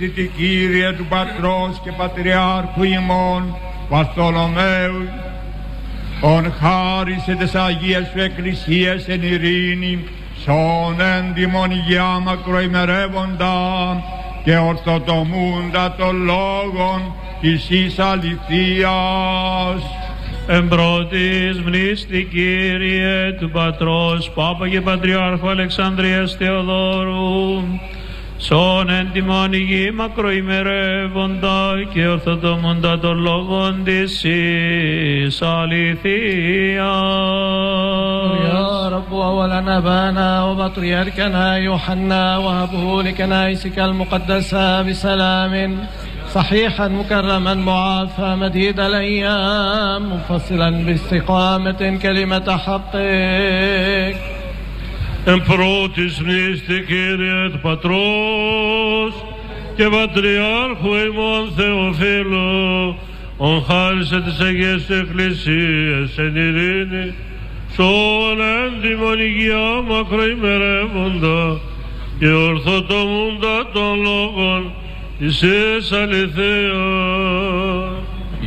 μνήστητη Κύριε του Πατρός και Πατριάρχου ημών Βαρθολομαίου ον χάρισε τες Αγίες σου Εκκλησίες εν ειρήνη σον έντιμον υγειά μακροημερεύοντα και ορθοτομούντα των λόγων της εις αληθείας. Εμπρότης μνήστη Κύριε του Πατρός Πάπα και Πατριάρχου Αλεξανδρίας Θεοδόρου σών έντιμον υγιή μακροημερεύοντα και ορθοτομούντα των λόγων της εις αληθείας. يا رب أولا أبانا وبطريركنا يوحنا وهبه لكنائسك المقدسة بسلام صحيحا مكرما معافى مديد الأيام مفصلا باستقامة كلمة حقك εν πρώτης μνήστη Κύριε του Πατρός και Πατριάρχου ημών Θεοφύλου ον χάρισε τις Αγίες Εκκλησίες εν ειρήνη σον εν τιμον υγεία μακροημερεύοντα και ορθοτομούντα των λόγων εις εις αληθεία.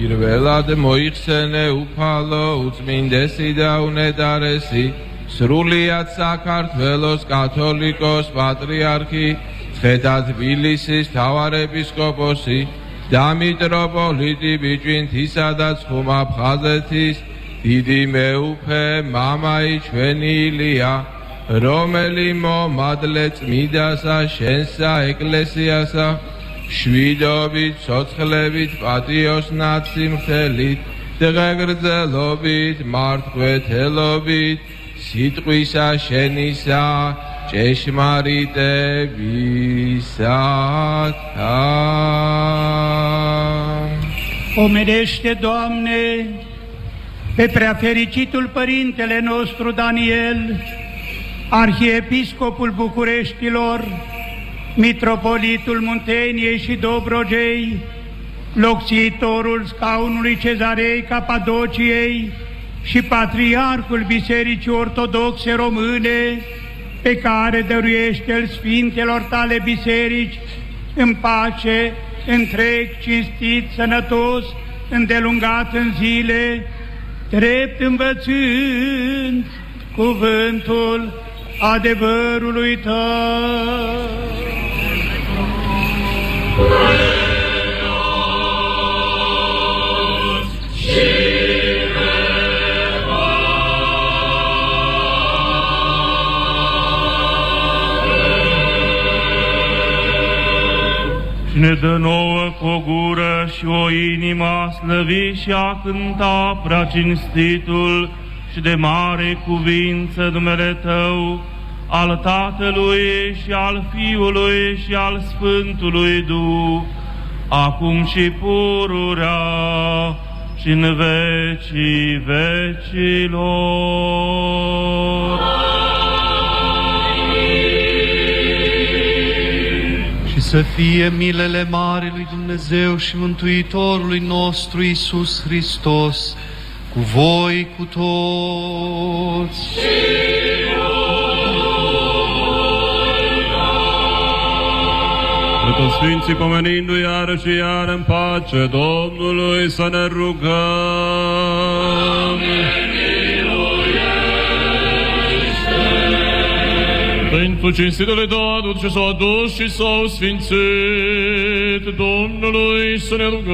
Irvelad moixene upalo ut mindesi da unedar სრულიად საქართველოს კათოლიკოს პატრიარქი ცხეთა თბილისის მთავარეპისკოპოსი და მიტროპოლიტი ბიჭვინთისა და ცხუმა ფხაზეთის დიდი მეუფე მამაი ჩვენი ილია რომელი მომადლე წმიდასა შენსა ეკლესიასა შვიდობით, ცოცხლებით, პატიოს ნაციმხელით, დღეგრძელობით, მართკვეთელობით, სიტყვისა შენისა, ჭეშმარიტებისათა. Omenește, Doamne, pe preafericitul Părintele nostru Daniel, Arhiepiscopul Bucureștilor, Mitropolitul Munteniei și Dobrogei, locțiitorul scaunului Cezarei Capadociei și Patriarhul Bisericii Ortodoxe Române, pe care dăruiește-l Sfintelor tale biserici în pace, întreg, cinstit, sănătos, îndelungat în zile, drept învățând cuvântul adevărului tău. Și ne dă nouă cu o gură și o inimă a slăvi și a cânta prea cinstitul și de mare cuvință numele Tău, al Tatălui și al Fiului și al Sfântului Duh, acum și pururea și în vecii vecilor. și să fie milele mari lui Dumnezeu și Mântuitorului nostru Isus Hristos, cu voi cu toți. Pe toți Sfinții pomenindu iară și iar în pace Domnului să ne rugăm. Pentru cinstitele Dadul ce s-au adus și s-au sfințit Domnului să ne rugăm.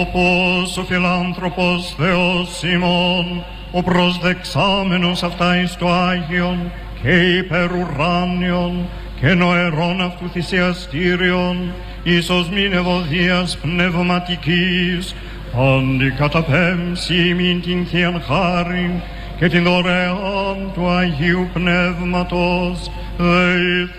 Opos o philanthropos Theos Simon, o pros dexamenus aftais to Agion, και υπερουράνιον, και νοερών αυτού θυσιαστήριον, ίσως μην ευωδίας πνευματικής, αντικαταπέμψει ημίν την Θείαν χάριν και την δωρεάν του Αγίου Πνεύματος δεηθόμεν.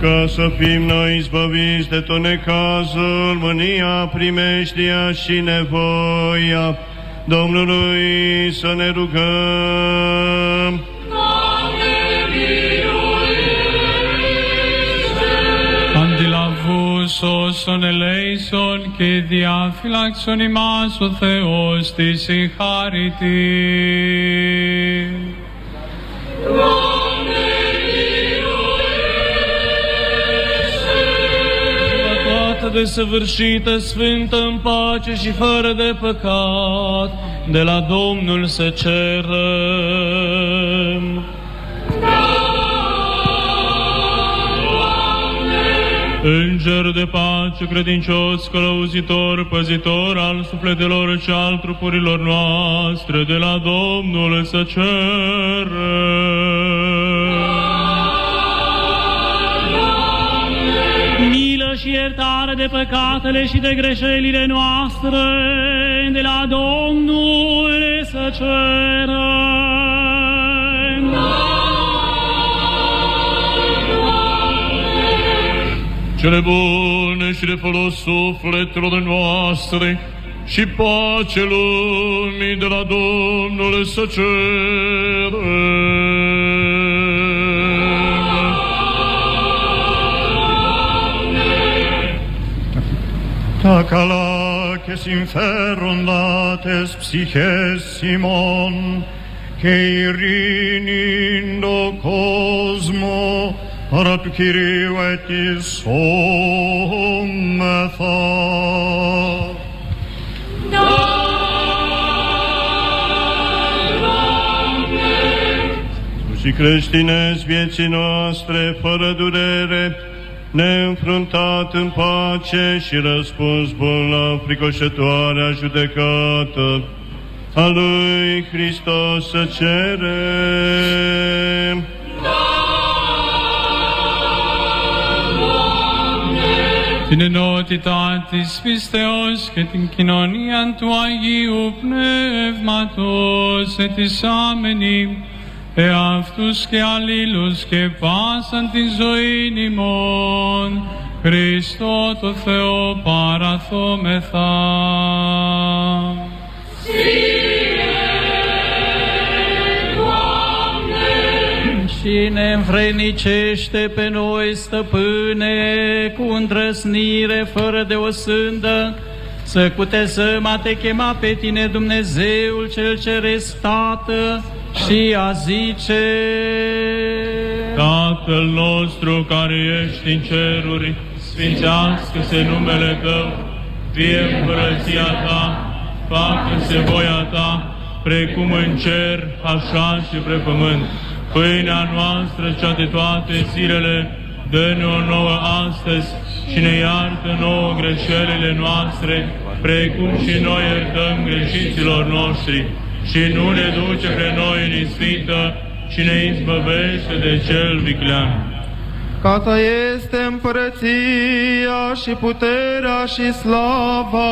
Ca să fim noi izbăviți de tot necazul, mânia, primeștia și nevoia Domnului să ne rugăm. σώσον ελέησον και διαφυλάξον ημάς ο Θεός της η χάρητη. toată desăvârșită, sfântă în pace și fără de păcat, de la Domnul să cerem. Înger de pace, credincios, călăuzitor, păzitor al sufletelor și al trupurilor noastre, de la Domnul să cerem. milă și iertare de păcatele și de greșelile noastre, de la Domnul să cerem. Cele bune și de folos sufletelor noastre și pace lumii de la Domnul să cerem. Ta calaches inferon lates psyches Simon, che irinindo cosmo, para tu Kyriou et isommetha. și creștinezi vieții noastre fără durere, neînfruntat în pace și răspuns bun la fricoșătoarea judecată a lui Hristos să cerem. Την ενότητα της πίστεως και την κοινωνία του Αγίου Πνεύματος ετισάμενη εαυτούς και αλλήλους και πάσαν τη ζωή ημών Χριστό το Θεό παραθόμεθα. Și ne învrednicește pe noi, stăpâne, cu îndrăsnire, fără de o sândă, să cutezăm a te chema pe tine, Dumnezeul cel ceresc, Tată, și a zice... Tatăl nostru care ești în ceruri, sfințească-se numele Tău, fie împărăția Ta, facă-se voia Ta, precum în cer, așa și pe pământ. Pâinea noastră cea de toate zilele, dă-ne-o nouă astăzi și ne iartă nouă greșelile noastre, precum și noi iertăm greșiților noștri. Și nu ne duce pe noi în ispită, și ne izbăvește de cel viclean. Ca ta este împărăția și puterea și slava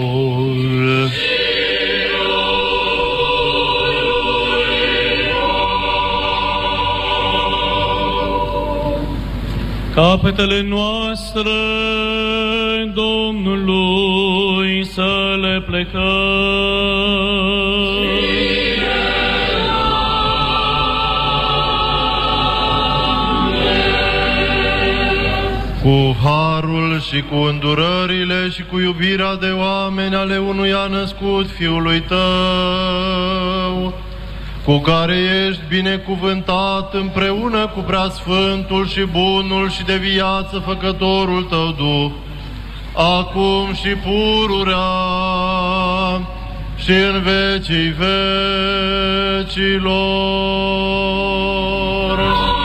Capetele noastre Domnului să le plecăm. Cu harul și cu îndurările și cu iubirea de oameni ale unuia născut Fiului Tău, cu care ești binecuvântat împreună cu preasfântul și bunul și de viață făcătorul Tău Duh, acum și pururea și în vecii vecilor. Să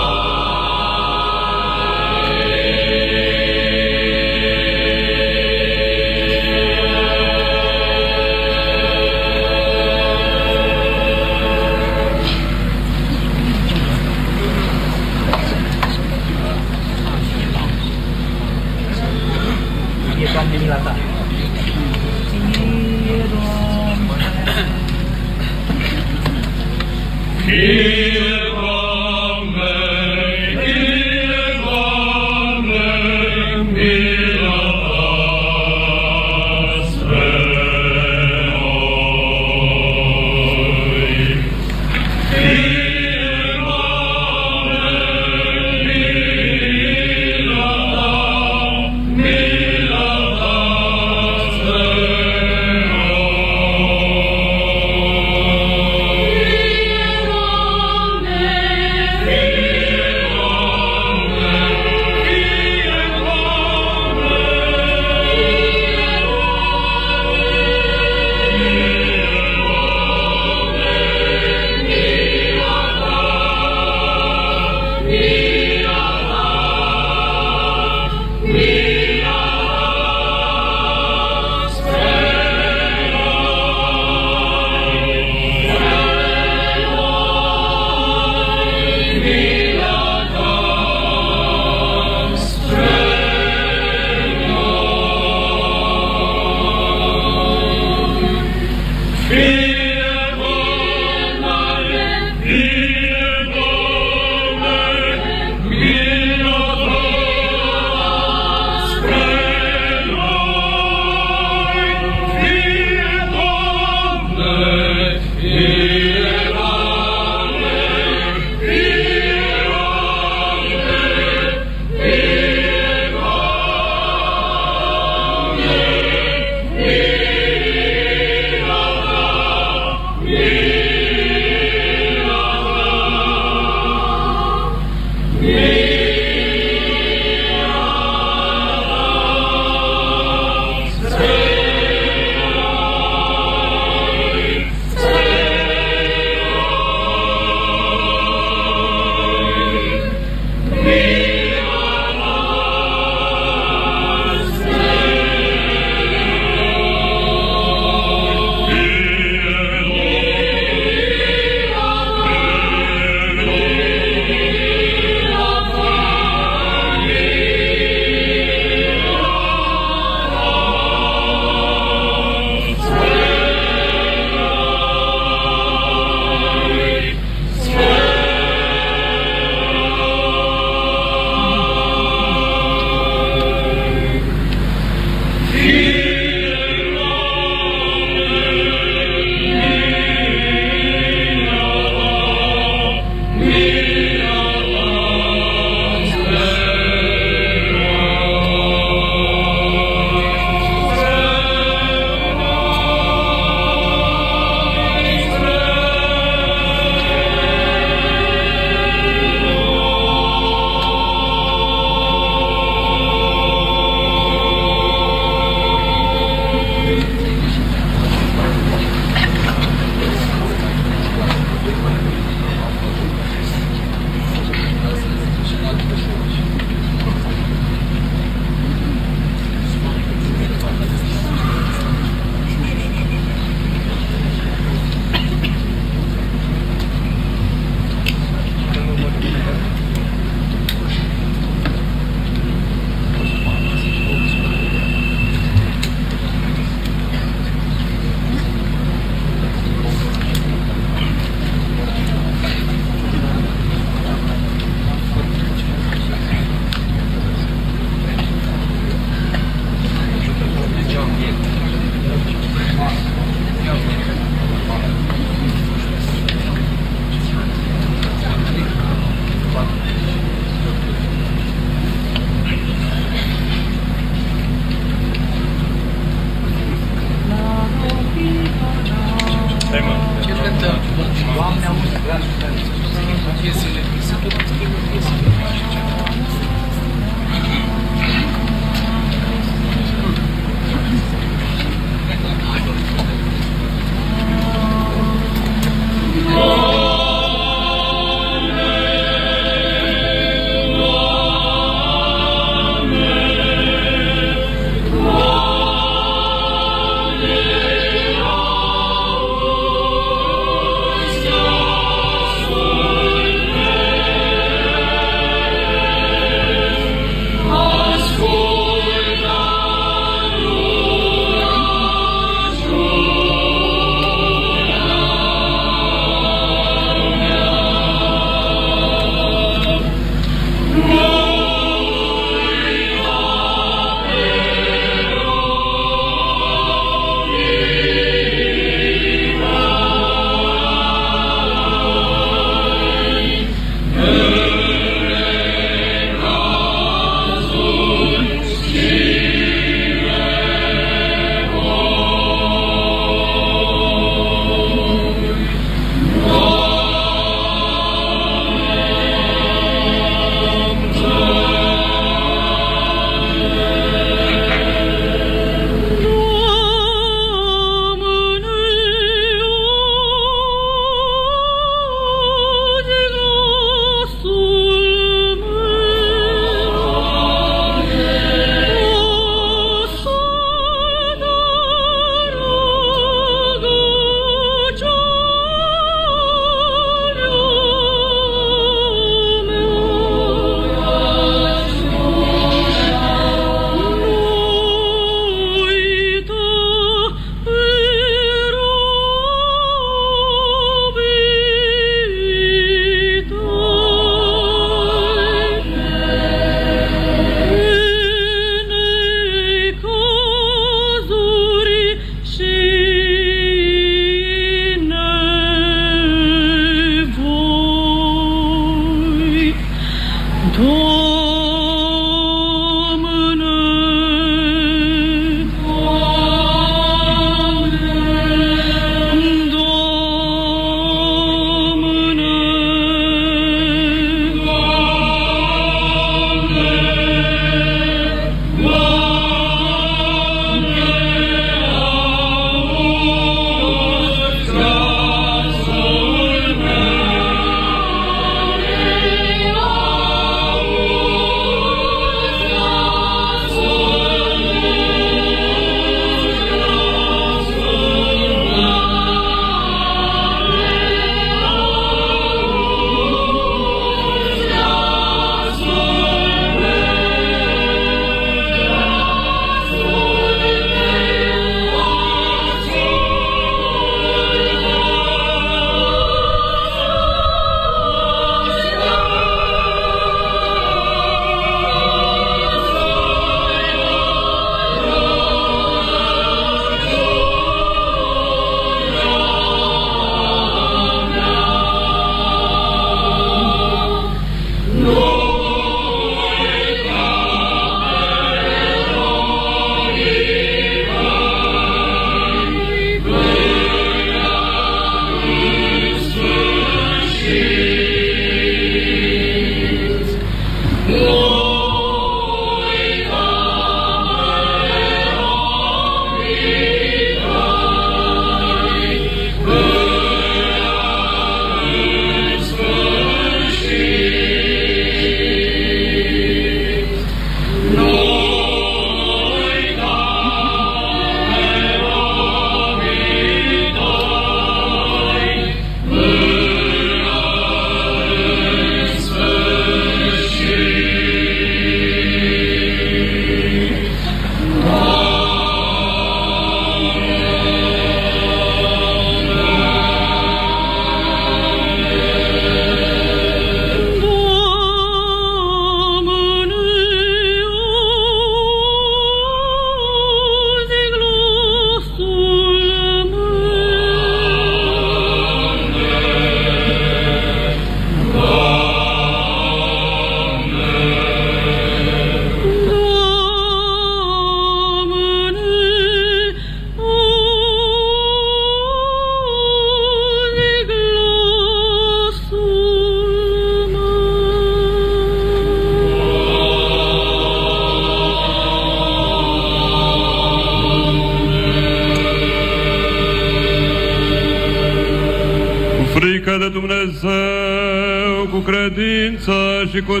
și cu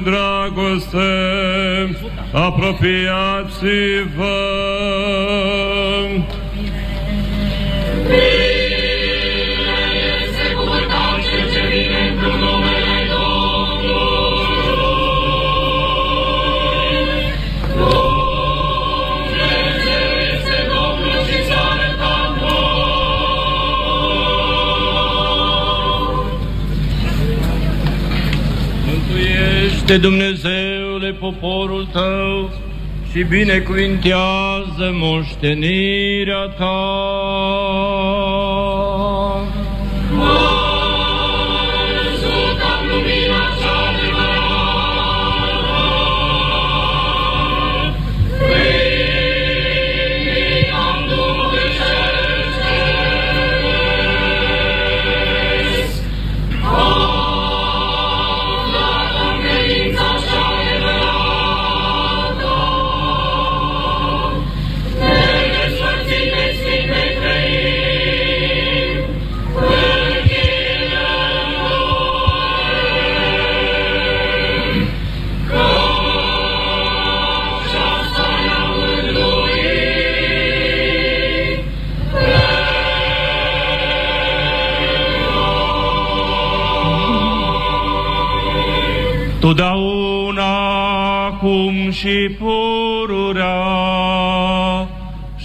și binecuvintează moștenirea Ta.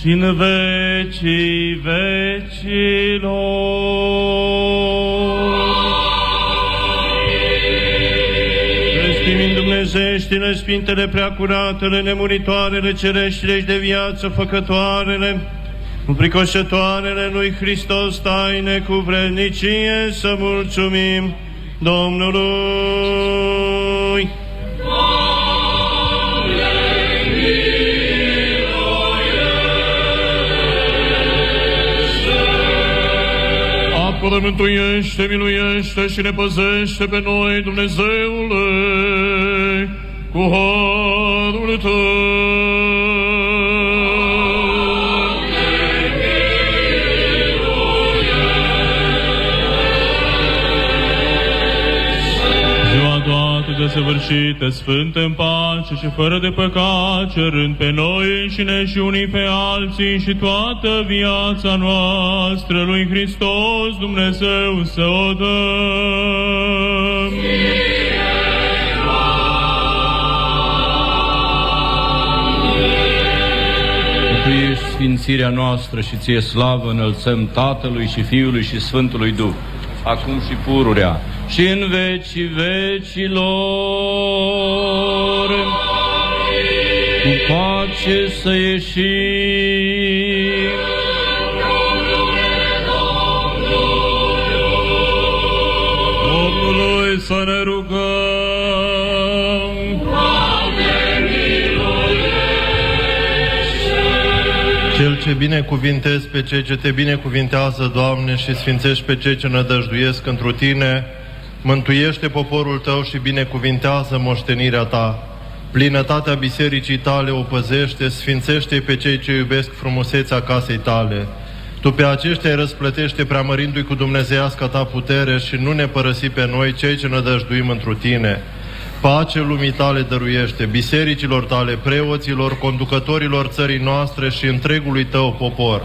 Și în vecii vecilor. Destimim Dumnezeștile, Sfintele Preacuratele, Nemuritoarele, Cereștile și de viață făcătoarele, cu pricoșătoarele lui Hristos taine cu vrednicie să mulțumim Domnului. Apără, mântuiește, miluiește și ne păzește pe noi, Dumnezeule, cu harul Tău. Desăvârșită, sfântă în pace și fără de păcat, cerând pe noi înșine și unii pe alții și toată viața noastră lui Hristos Dumnezeu să o dăm. Tu ești sfințirea noastră și ție slavă înălțăm Tatălui și Fiului și Sfântului Duh, acum și pururea și în vecii vecilor. Cu pace să ieșim. Domnului să ne rugăm. Cel ce binecuvintezi pe cei ce te binecuvintează, Doamne, și sfințești pe cei ce nădăjduiesc întru Tine, mântuiește poporul Tău și binecuvintează moștenirea Ta. Plinătatea bisericii Tale o păzește, sfințește pe cei ce iubesc frumusețea casei Tale. Tu pe aceștia îi răsplătește preamărindu-i cu dumnezeiasca Ta putere și nu ne părăsi pe noi, cei ce nădăjduim întru Tine. Pace lumii tale dăruiește, bisericilor tale, preoților, conducătorilor țării noastre și întregului tău popor.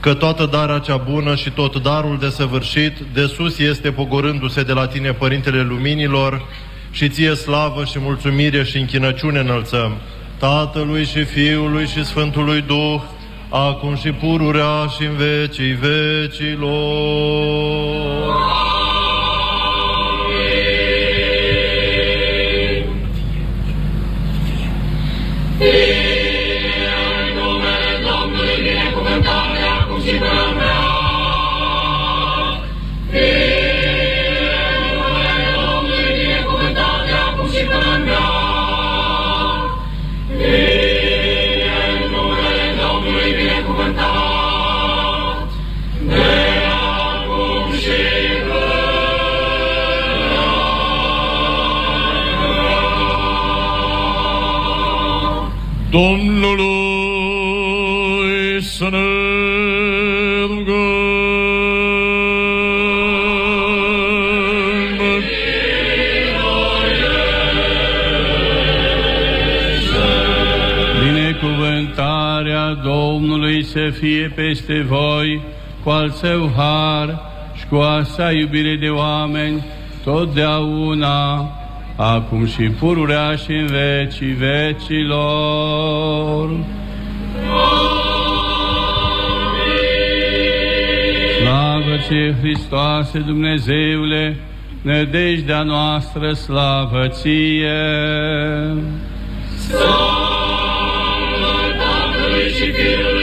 Că toată darea cea bună și tot darul desăvârșit de sus este pogorându-se de la tine, Părintele Luminilor, și ție slavă și mulțumire și închinăciune înălțăm. Tatălui și Fiului și Sfântului Duh, acum și pururea și în vecii vecilor. Fie peste voi cu al său har și cu a sa iubire de oameni, totdeauna, acum și pururea și în vecii vecilor. Slavă ție, Hristoase Dumnezeule, nădejdea noastră, slavă ție! Tatălui și Fiului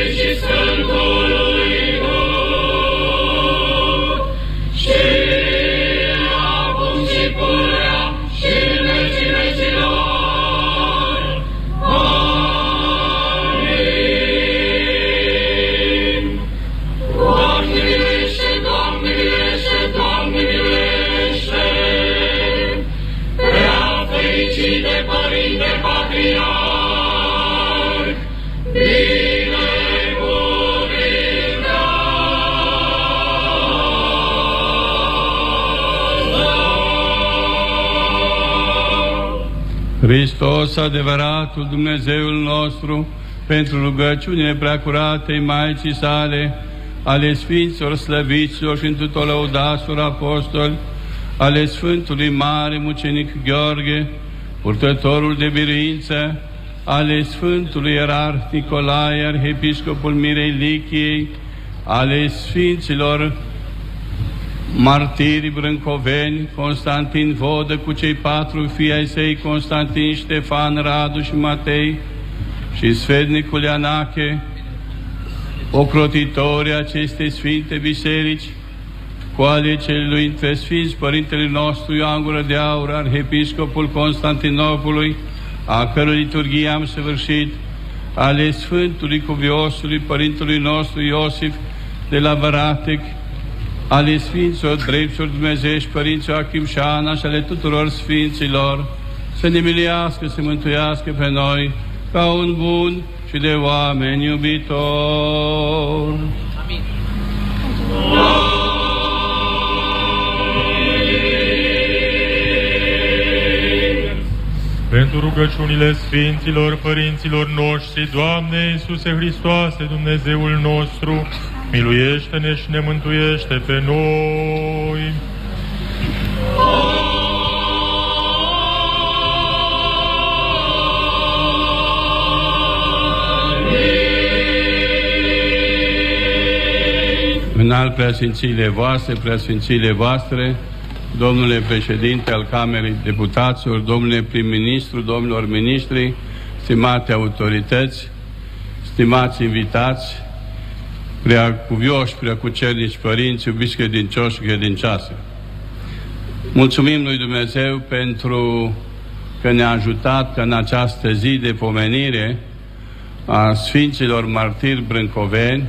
Hristos, adevăratul Dumnezeul nostru, pentru rugăciunile preacuratei Maicii sale, ale Sfinților Slăviților și întrutor lăudașilor apostoli, ale Sfântului Mare Mucenic Gheorghe, purtătorul de biruință, ale Sfântului Ierarh Nicolae, Arhiepiscopul Mirei Lichiei, ale Sfinților martiri brâncoveni, Constantin Vodă cu cei patru fii ai săi, Constantin, Ștefan, Radu și Matei, și Sfednicul Ianache, ocrotitorii acestei sfinte biserici, cu ale celui între Sfinți Părintele nostru Ioan Gură de Aur, Arhiepiscopul Constantinopolului, a cărui liturghie am săvârșit, ale Sfântului Cuviosului Părintelui nostru Iosif de la Văratec, ale Sfinților Dreptilor Dumnezeiești, Părinții Achim și Ana și ale tuturor Sfinților, să ne miliască, să mântuiască pe noi ca un bun și de oameni iubitor. Amin. Pentru rugăciunile Sfinților Părinților noștri, Doamne Iisuse Hristoase, Dumnezeul nostru, miluiește-ne și ne mântuiește pe noi. În alt preasfințiile voastre, preasfințiile voastre, domnule președinte al Camerei Deputaților, domnule prim-ministru, domnilor ministri, stimate autorități, stimați invitați, prea cuvioși, prea cucernici părinți, iubiți credincioși și credincioase. Mulțumim lui Dumnezeu pentru că ne-a ajutat că în această zi de pomenire a Sfinților Martiri Brâncoveni,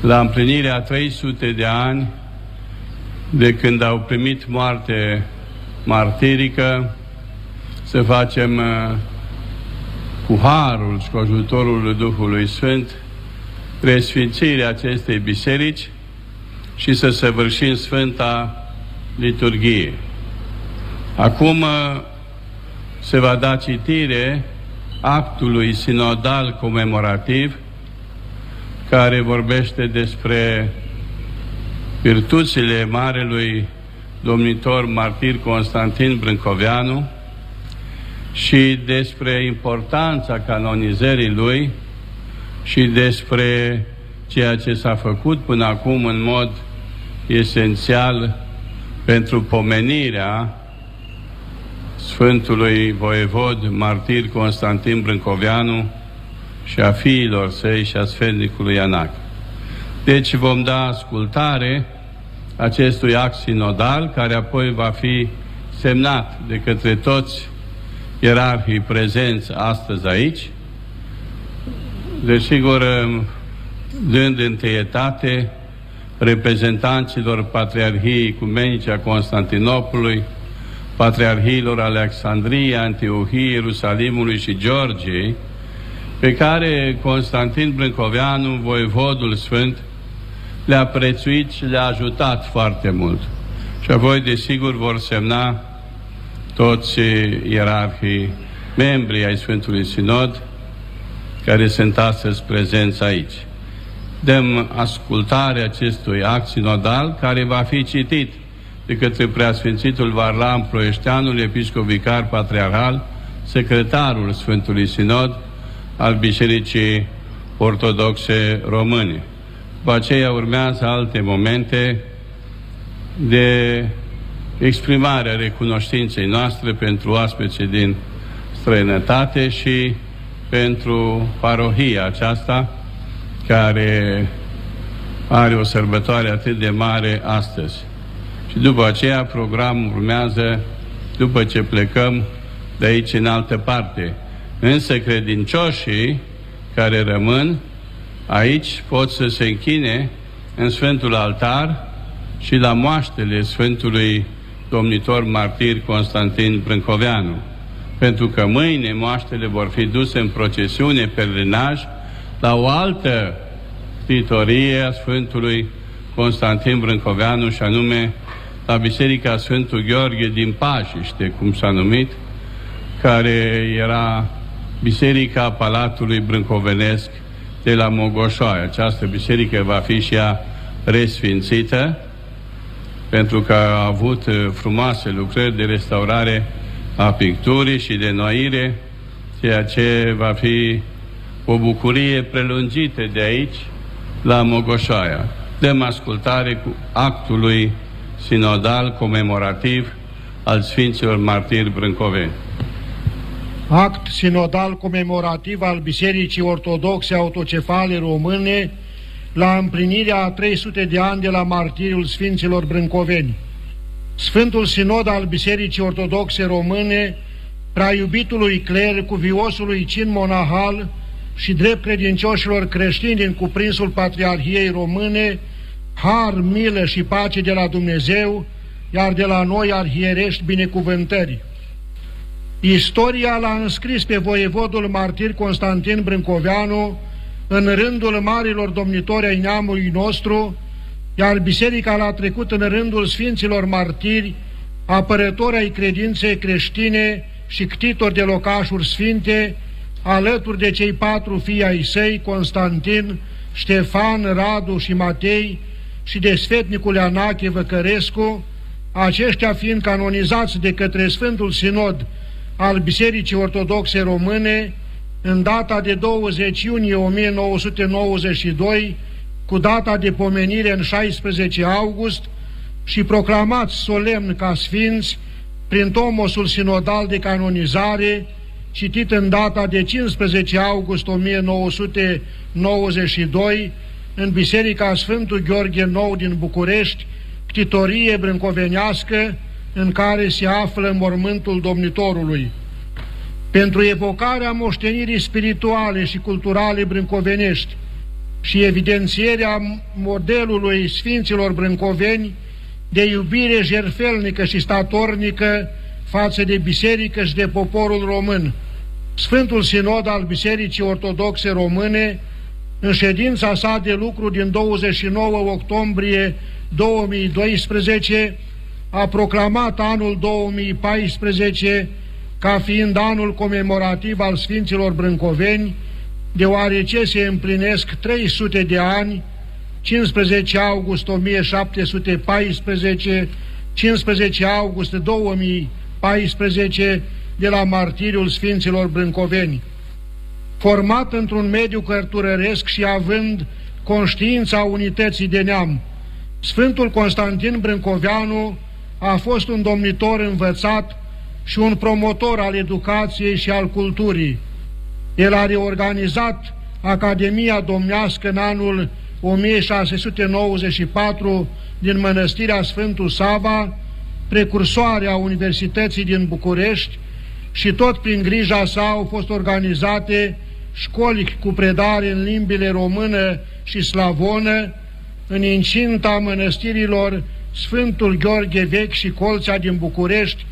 la împlinirea 300 de ani de când au primit moarte martirică, să facem uh, cu harul și cu ajutorul Duhului Sfânt presfințirea acestei biserici și să săvârșim Sfânta Liturghie. Acum uh, se va da citire actului sinodal comemorativ care vorbește despre virtuțile marelui domnitor martir Constantin Brâncoveanu și despre importanța canonizării lui și despre ceea ce s-a făcut până acum în mod esențial pentru pomenirea Sfântului Voievod Martir Constantin Brâncoveanu și a fiilor săi și a Sfântului Ianac. Deci vom da ascultare acestui act sinodal, care apoi va fi semnat de către toți ierarhii prezenți astăzi aici, desigur, dând întâietate reprezentanților Patriarhiei Cumenice a Constantinopolului, Patriarhiilor Alexandriei, Antiohiei, Ierusalimului și Georgiei, pe care Constantin Brâncoveanu, voievodul sfânt, le-a prețuit și le-a ajutat foarte mult. Și apoi, desigur, vor semna toți ierarhii, membrii ai Sfântului Sinod, care sunt astăzi prezenți aici. Dăm ascultare acestui act sinodal care va fi citit de către Preasfințitul Varlam Ploieșteanul, Episcop Vicar Patriarhal, secretarul Sfântului Sinod al Bisericii Ortodoxe Române. După aceea urmează alte momente de exprimare a recunoștinței noastre pentru oaspeții din străinătate și pentru parohia aceasta care are o sărbătoare atât de mare astăzi. Și după aceea programul urmează după ce plecăm de aici în altă parte. Însă credincioșii care rămân aici pot să se închine în Sfântul Altar și la moaștele Sfântului Domnitor Martir Constantin Brâncoveanu. Pentru că mâine moaștele vor fi duse în procesiune, pelerinaj, la o altă titorie a Sfântului Constantin Brâncoveanu și anume la Biserica Sfântul Gheorghe din Pașiște, cum s-a numit, care era Biserica Palatului Brâncovenesc de la Mogoșoaia. Această biserică va fi și ea resfințită pentru că a avut uh, frumoase lucrări de restaurare a picturii și de noire, ceea ce va fi o bucurie prelungită de aici la Mogoșoaia. Dăm ascultare cu actului sinodal comemorativ al Sfinților Martiri Brâncoveni. Act sinodal comemorativ al Bisericii Ortodoxe Autocefale Române la împlinirea a 300 de ani de la martiriul Sfinților Brâncoveni. Sfântul Sinod al Bisericii Ortodoxe Române, prea iubitului cler, cuviosului cin monahal și drept credincioșilor creștini din cuprinsul Patriarhiei Române, har, milă și pace de la Dumnezeu, iar de la noi arhierești binecuvântări. Istoria l-a înscris pe voievodul martir Constantin Brâncoveanu în rândul marilor domnitori ai neamului nostru, iar biserica l-a trecut în rândul sfinților martiri, apărători ai credinței creștine și ctitori de locașuri sfinte, alături de cei patru fii ai săi, Constantin, Ștefan, Radu și Matei, și de sfetnicul Anache Văcărescu, aceștia fiind canonizați de către Sfântul Sinod al Bisericii Ortodoxe Române, în data de 20 iunie 1992, cu data de pomenire în 16 august și proclamați solemn ca sfinți prin tomosul sinodal de canonizare, citit în data de 15 august 1992, în Biserica Sfântul Gheorghe Nou din București, ctitorie brâncovenească, în care se află mormântul domnitorului. Pentru evocarea moștenirii spirituale și culturale brâncovenești și evidențierea modelului Sfinților Brâncoveni de iubire jerfelnică și statornică față de biserică și de poporul român. Sfântul Sinod al Bisericii Ortodoxe Române, în ședința sa de lucru din 29 octombrie 2012, a proclamat anul 2014 ca fiind anul comemorativ al Sfinților Brâncoveni, deoarece se împlinesc 300 de ani, 15 august 1714, 15 august 2014, de la martiriul Sfinților Brâncoveni. Format într-un mediu cărturăresc și având conștiința unității de neam, Sfântul Constantin Brâncoveanu a fost un domnitor învățat și un promotor al educației și al culturii. El a reorganizat Academia Domnească în anul 1694 din Mănăstirea Sfântul Sava, precursoarea Universității din București și tot prin grija sa au fost organizate școli cu predare în limbile română și slavonă, în incinta mănăstirilor Sfântul Gheorghe Vechi și Colțea din București,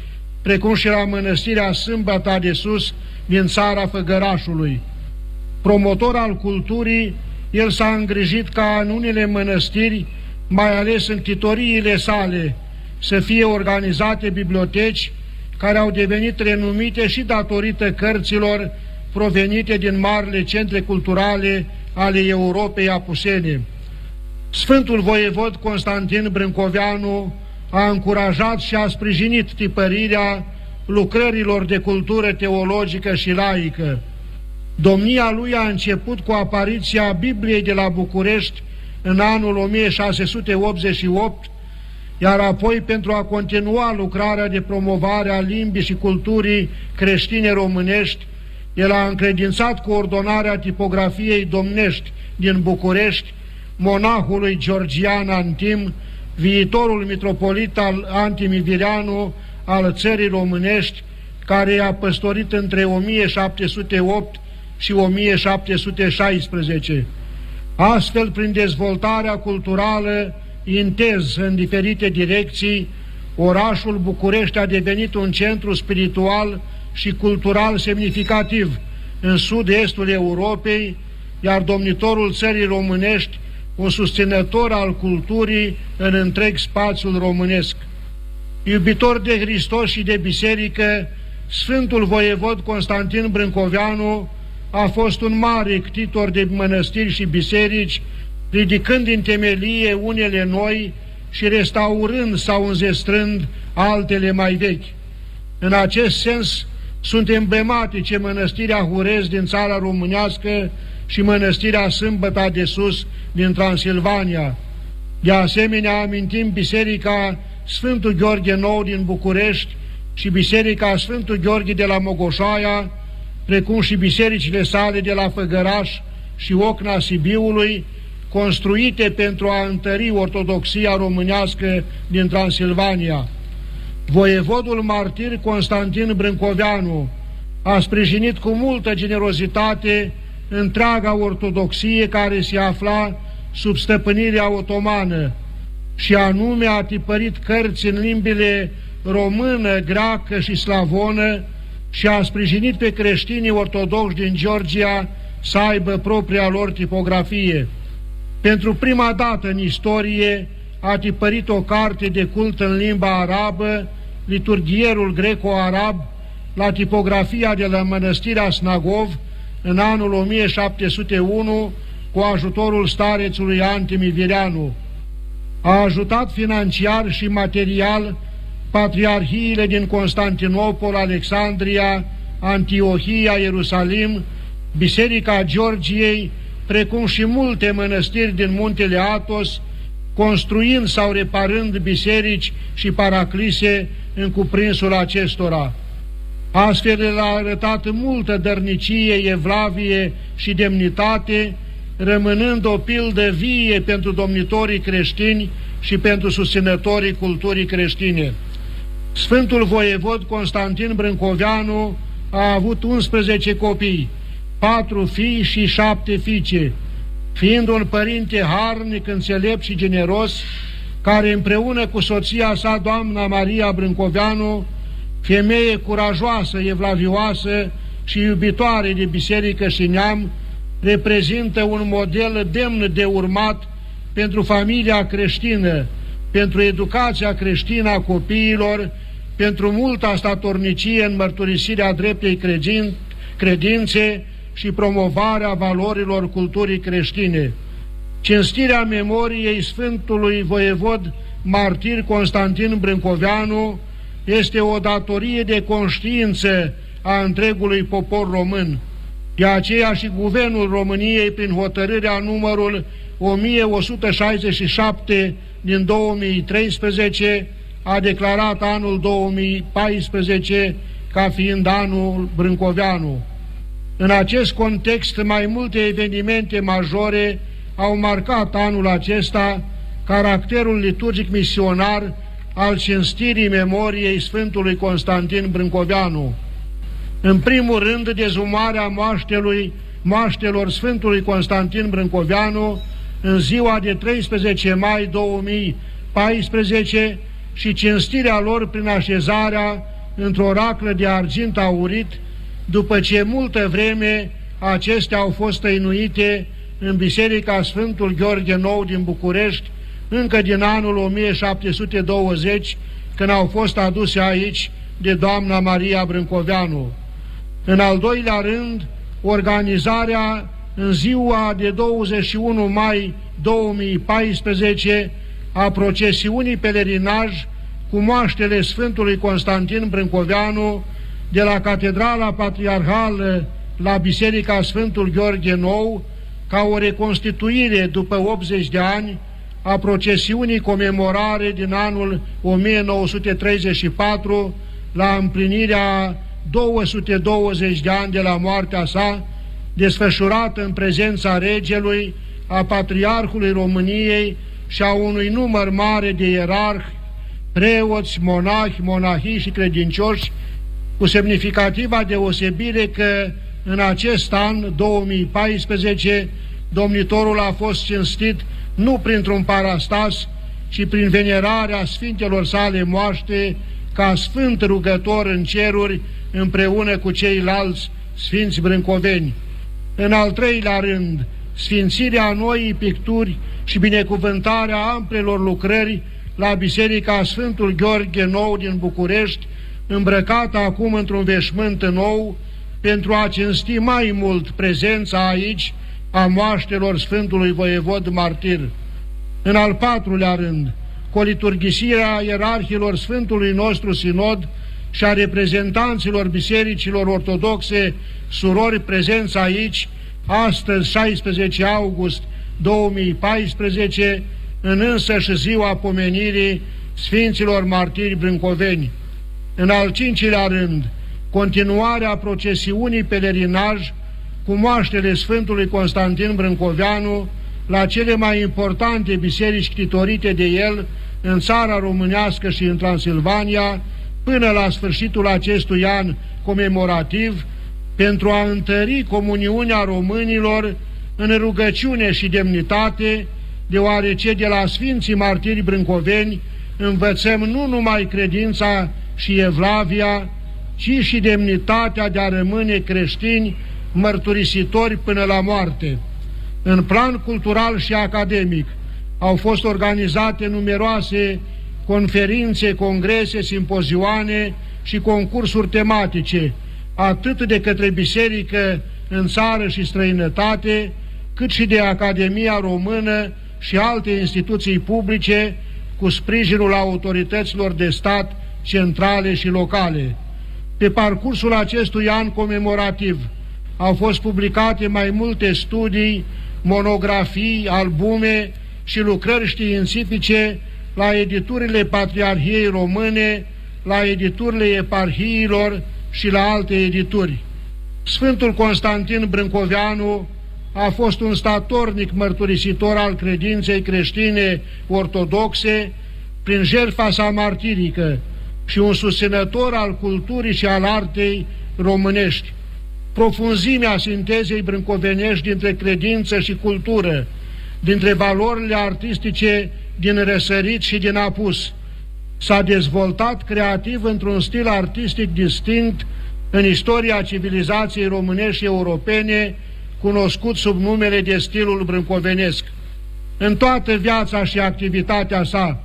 precum și la mănăstirea Sâmbăta de Sus din țara Făgărașului. Promotor al culturii, el s-a îngrijit ca în unele mănăstiri, mai ales în titoriile sale, să fie organizate biblioteci care au devenit renumite și datorită cărților provenite din marile centre culturale ale Europei apusene. Sfântul voievod Constantin Brâncoveanu a încurajat și a sprijinit tipărirea lucrărilor de cultură teologică și laică. Domnia lui a început cu apariția Bibliei de la București în anul 1688, iar apoi pentru a continua lucrarea de promovare a limbii și culturii creștine românești, el a încredințat coordonarea tipografiei domnești din București monahului Georgian Antim, viitorul mitropolit al Antimivireanu al țării românești, care a păstorit între 1708 și 1716. Astfel, prin dezvoltarea culturală intez în diferite direcții, orașul București a devenit un centru spiritual și cultural semnificativ în sud-estul Europei, iar domnitorul țării românești un susținător al culturii în întreg spațiul românesc. Iubitor de Hristos și de biserică, Sfântul Voievod Constantin Brâncoveanu a fost un mare ctitor de mănăstiri și biserici, ridicând în temelie unele noi și restaurând sau înzestrând altele mai vechi. În acest sens, sunt emblematice mănăstirea Hurez din țara românească și mănăstirea Sâmbăta de Sus din Transilvania. De asemenea, amintim Biserica Sfântul Gheorghe Nou din București și Biserica Sfântul Gheorghe de la Mogoșoaia, precum și bisericile sale de la Făgăraș și Ocna Sibiului, construite pentru a întări ortodoxia românească din Transilvania. Voievodul martir Constantin Brâncoveanu a sprijinit cu multă generozitate întreaga ortodoxie care se afla sub stăpânirea otomană și anume a tipărit cărți în limbile română, greacă și slavonă și a sprijinit pe creștinii ortodoxi din Georgia să aibă propria lor tipografie. Pentru prima dată în istorie a tipărit o carte de cult în limba arabă, liturghierul greco-arab, la tipografia de la mănăstirea Snagov, în anul 1701 cu ajutorul starețului Antimivireanu. A ajutat financiar și material patriarhiile din Constantinopol, Alexandria, Antiohia, Ierusalim, Biserica Georgiei, precum și multe mănăstiri din muntele Atos, construind sau reparând biserici și paraclise în cuprinsul acestora. Astfel el a arătat multă dărnicie, evlavie și demnitate, rămânând o pildă vie pentru domnitorii creștini și pentru susținătorii culturii creștine. Sfântul voievod Constantin Brâncoveanu a avut 11 copii, patru fii și șapte fiice, fiind un părinte harnic, înțelept și generos, care împreună cu soția sa, doamna Maria Brâncoveanu, femeie curajoasă, evlavioasă și iubitoare de biserică și neam, reprezintă un model demn de urmat pentru familia creștină, pentru educația creștină a copiilor, pentru multa statornicie în mărturisirea dreptei credințe și promovarea valorilor culturii creștine. Cinstirea memoriei Sfântului Voievod Martir Constantin Brâncoveanu este o datorie de conștiință a întregului popor român. De aceea și Guvernul României, prin hotărârea numărul 1167 din 2013, a declarat anul 2014 ca fiind anul Brâncoveanu. În acest context, mai multe evenimente majore au marcat anul acesta caracterul liturgic misionar al cinstirii memoriei Sfântului Constantin Brâncoveanu. În primul rând, dezumarea moaștelui, moaștelor Sfântului Constantin Brâncoveanu în ziua de 13 mai 2014 și cinstirea lor prin așezarea într-o raclă de argint aurit, după ce multă vreme acestea au fost tăinuite în Biserica Sfântul Gheorghe Nou din București, încă din anul 1720, când au fost aduse aici de doamna Maria Brâncoveanu. În al doilea rând, organizarea în ziua de 21 mai 2014 a procesiunii pelerinaj cu moaștele Sfântului Constantin Brâncoveanu de la Catedrala Patriarhală la Biserica Sfântul Gheorghe Nou ca o reconstituire după 80 de ani a procesiunii comemorare din anul 1934 la împlinirea 220 de ani de la moartea sa, desfășurată în prezența regelui, a Patriarhului României și a unui număr mare de ierarhi, preoți, monahi, monahii și credincioși, cu semnificativa deosebire că în acest an, 2014, domnitorul a fost cinstit nu printr-un parastas, ci prin venerarea Sfintelor sale moaște ca Sfânt rugător în ceruri împreună cu ceilalți Sfinți Brâncoveni. În al treilea rând, sfințirea noii picturi și binecuvântarea amplelor lucrări la Biserica Sfântul Gheorghe Nou din București, îmbrăcată acum într-un veșmânt nou, pentru a cinsti mai mult prezența aici a moaștelor Sfântului Voievod Martir. În al patrulea rând, coliturghisirea ierarhilor Sfântului nostru Sinod și a reprezentanților bisericilor ortodoxe, surori prezenți aici, astăzi 16 august 2014, în însăși ziua pomenirii Sfinților Martiri Brâncoveni. În al cincilea rând, continuarea procesiunii pelerinaj cu moaștele Sfântului Constantin Brâncoveanu la cele mai importante biserici ctitorite de el în țara românească și în Transilvania, până la sfârșitul acestui an comemorativ, pentru a întări comuniunea românilor în rugăciune și demnitate, deoarece de la Sfinții Martiri Brâncoveni învățăm nu numai credința și evlavia, ci și demnitatea de a rămâne creștini mărturisitori până la moarte. În plan cultural și academic au fost organizate numeroase conferințe, congrese, simpozioane și concursuri tematice, atât de către biserică în țară și străinătate, cât și de Academia Română și alte instituții publice cu sprijinul autorităților de stat centrale și locale. Pe parcursul acestui an comemorativ au fost publicate mai multe studii, monografii, albume și lucrări științifice la editurile Patriarhiei Române, la editurile eparhiilor și la alte edituri. Sfântul Constantin Brâncoveanu a fost un statornic mărturisitor al credinței creștine ortodoxe prin jertfa sa martirică și un susținător al culturii și al artei românești. Profunzimea sintezei brâncovenești dintre credință și cultură, dintre valorile artistice din răsărit și din apus, s-a dezvoltat creativ într-un stil artistic distinct în istoria civilizației românești și europene, cunoscut sub numele de stilul brâncovenesc. În toată viața și activitatea sa,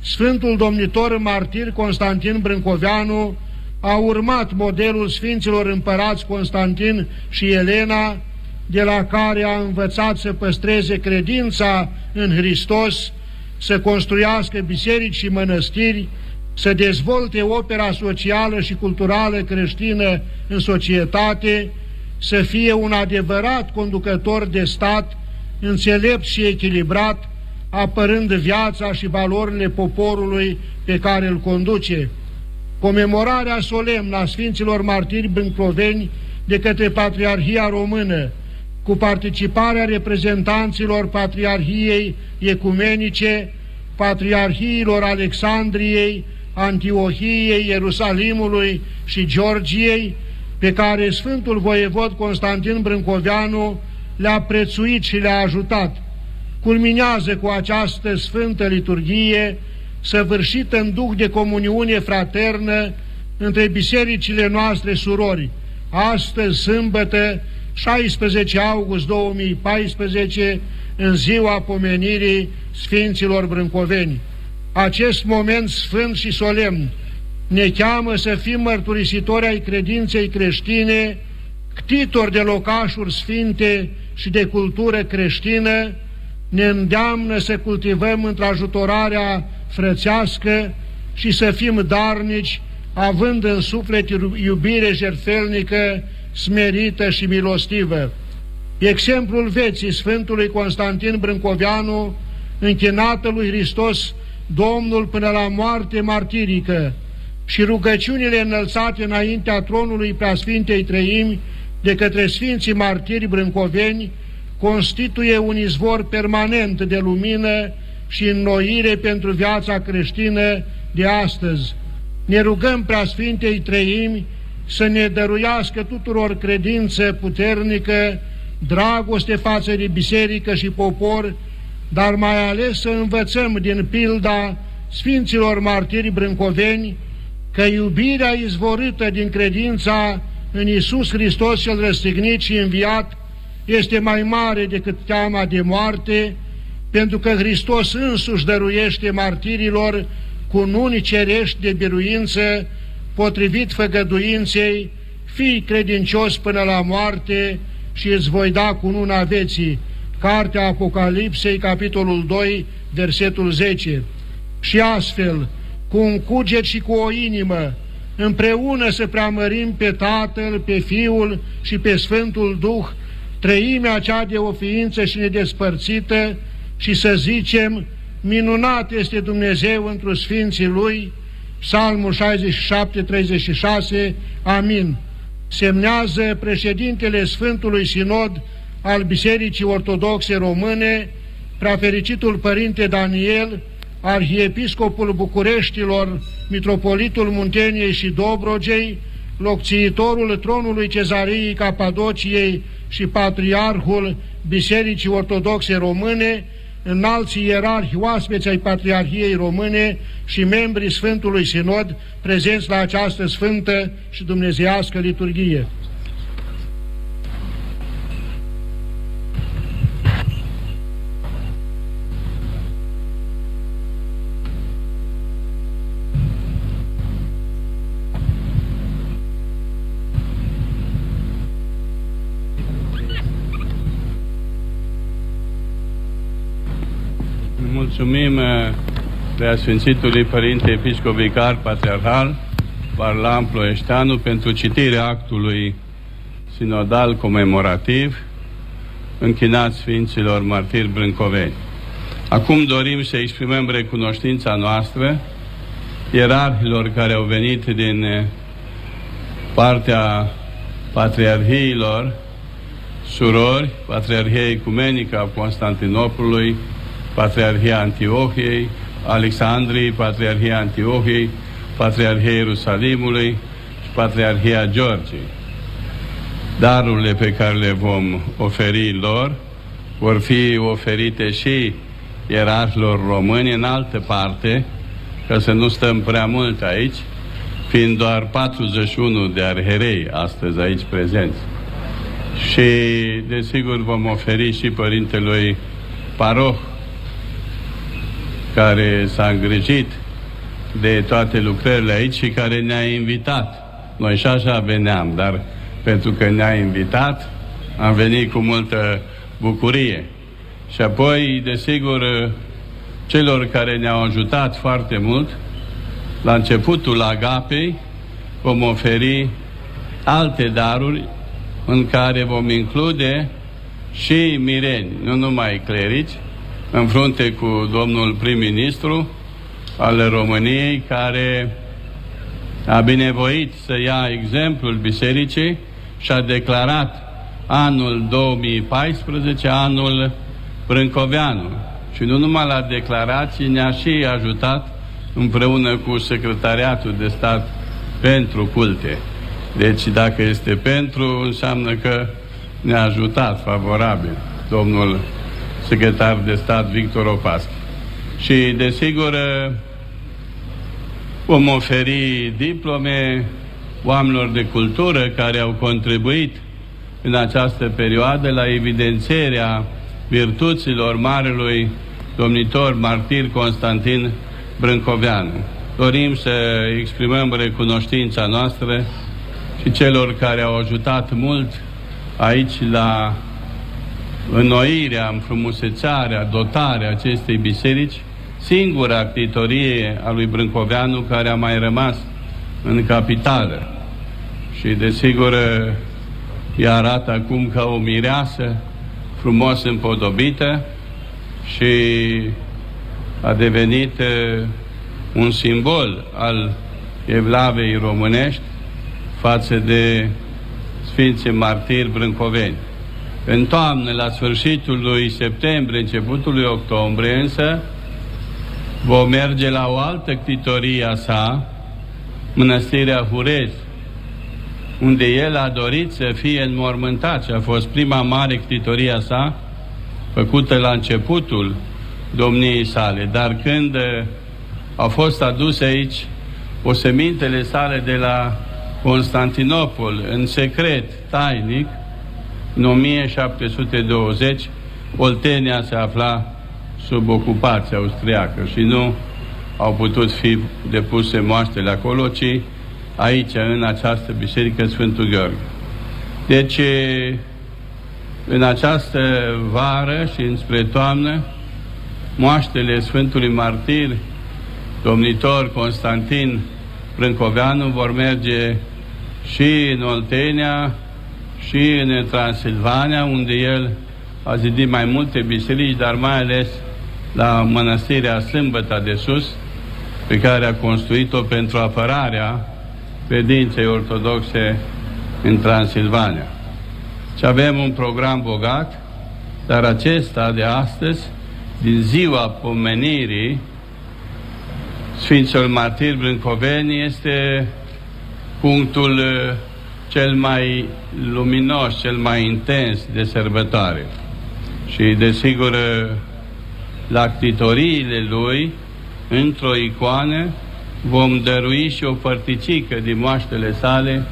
Sfântul Domnitor Martir Constantin Brâncoveanu a urmat modelul Sfinților Împărați Constantin și Elena, de la care a învățat să păstreze credința în Hristos, să construiască biserici și mănăstiri, să dezvolte opera socială și culturală creștină în societate, să fie un adevărat conducător de stat, înțelept și echilibrat, apărând viața și valorile poporului pe care îl conduce. Comemorarea solemnă a Sfinților Martiri Brâncloveni de către Patriarhia Română, cu participarea reprezentanților Patriarhiei Ecumenice, Patriarhiilor Alexandriei, Antiohiei, Ierusalimului și Georgiei, pe care Sfântul Voievod Constantin Brâncoveanu le-a prețuit și le-a ajutat. Culminează cu această sfântă liturghie săvârșită în duh de comuniune fraternă între bisericile noastre surori, astăzi, sâmbătă, 16 august 2014, în ziua pomenirii Sfinților Brâncoveni. Acest moment sfânt și solemn ne cheamă să fim mărturisitori ai credinței creștine ctitori de locașuri sfinte și de cultură creștină, ne îndeamnă să cultivăm într-ajutorarea frățească și să fim darnici, având în suflet iubire jertfelnică, smerită și milostivă. Exemplul veții Sfântului Constantin Brâncoveanu, închinată lui Hristos, Domnul până la moarte martirică, și rugăciunile înălțate înaintea tronului Preasfintei Trăimi de către Sfinții Martiri Brâncoveni constituie un izvor permanent de lumină și înnoire pentru viața creștină de astăzi. Ne rugăm Preasfintei Trăimi să ne dăruiască tuturor credință puternică, dragoste față de biserică și popor, dar mai ales să învățăm din pilda Sfinților Martiri Brâncoveni că iubirea izvorâtă din credința în Isus Hristos cel răstignit și înviat este mai mare decât teama de moarte, pentru că Hristos însuși dăruiește martirilor cu nuni cerești de biruință, potrivit făgăduinței, fii credincios până la moarte și îți voi da cu nuna veții. Cartea Apocalipsei, capitolul 2, versetul 10. Și astfel, cu un cuget și cu o inimă, împreună să preamărim pe Tatăl, pe Fiul și pe Sfântul Duh, trăimea cea de o ființă și nedespărțită și să zicem, minunat este Dumnezeu într Sfinții Lui, Psalmul 67, 36, Amin. Semnează președintele Sfântului Sinod al Bisericii Ortodoxe Române, preafericitul Părinte Daniel, arhiepiscopul Bucureștilor, mitropolitul Munteniei și Dobrogei, locțiitorul tronului cezariei Capadociei și patriarhul Bisericii Ortodoxe Române, înalții ierarhi oaspeți ai Patriarhiei Române și membrii Sfântului Sinod prezenți la această sfântă și dumnezeiască liturghie. Mulțumim uh, Sfințitului Părinte Episcop Vicar Patriarhal Varlam Ploieșteanu pentru citirea actului sinodal comemorativ închinat Sfinților Martiri Brâncoveni. Acum dorim să exprimăm recunoștința noastră ierarhilor care au venit din uh, partea patriarhiilor, surori, Patriarhia Ecumenică a Constantinopolului, Patriarhia Antiohiei, Alexandriei, Patriarhia Antiohiei, Patriarhia Ierusalimului și Patriarhia Georgiei. Darurile pe care le vom oferi lor vor fi oferite și ierarhilor români în altă parte, ca să nu stăm prea mult aici, fiind doar 41 de arherei astăzi aici prezenți. Și, desigur, vom oferi și părintelui paroh care s-a îngrijit de toate lucrările aici și care ne-a invitat. Noi și așa veneam, dar pentru că ne-a invitat, am venit cu multă bucurie. Și apoi, desigur, celor care ne-au ajutat foarte mult, la începutul agapei vom oferi alte daruri în care vom include și mireni, nu numai clerici, în frunte cu domnul prim-ministru al României, care a binevoit să ia exemplul bisericii și a declarat anul 2014 anul Brâncoveanu. Și nu numai la declarații, ne-a și ajutat împreună cu Secretariatul de Stat pentru culte. Deci dacă este pentru, înseamnă că ne-a ajutat favorabil domnul secretar de stat Victor Opaschi. Și, desigur, vom oferi diplome oamenilor de cultură care au contribuit în această perioadă la evidențierea virtuților Marelui Domnitor Martir Constantin Brâncoveanu. Dorim să exprimăm recunoștința noastră și celor care au ajutat mult aici la înnoirea, înfrumusețarea, dotarea acestei biserici, singura actitorie a lui Brâncoveanu care a mai rămas în capitală. Și desigur ea arată acum ca o mireasă frumos împodobită și a devenit un simbol al evlavei românești față de Sfinții Martiri Brâncoveni. În toamnă, la sfârșitul lui septembrie, începutul lui octombrie, însă, vom merge la o altă ctitorie a sa, Mănăstirea Hurez, unde el a dorit să fie înmormântat și a fost prima mare ctitorie a sa, făcută la începutul domniei sale. Dar când au fost aduse aici osemintele sale de la Constantinopol, în secret, tainic, în 1720, Oltenia se afla sub ocupație austriacă și nu au putut fi depuse moaștele acolo, ci aici, în această biserică Sfântul Gheorghe. Deci, în această vară și înspre toamnă, moaștele Sfântului Martir, domnitor Constantin Brâncoveanu, vor merge și în Oltenia, și în Transilvania, unde el a zidit mai multe biserici, dar mai ales la mănăstirea Sâmbăta de Sus, pe care a construit-o pentru apărarea credinței ortodoxe în Transilvania. Și avem un program bogat, dar acesta de astăzi, din ziua pomenirii Sfinților Martiri Brâncoveni, este punctul cel mai luminos, cel mai intens de sărbătoare. Și, desigur, la actitoriile lui, într-o icoană, vom dărui și o părticică din moaștele sale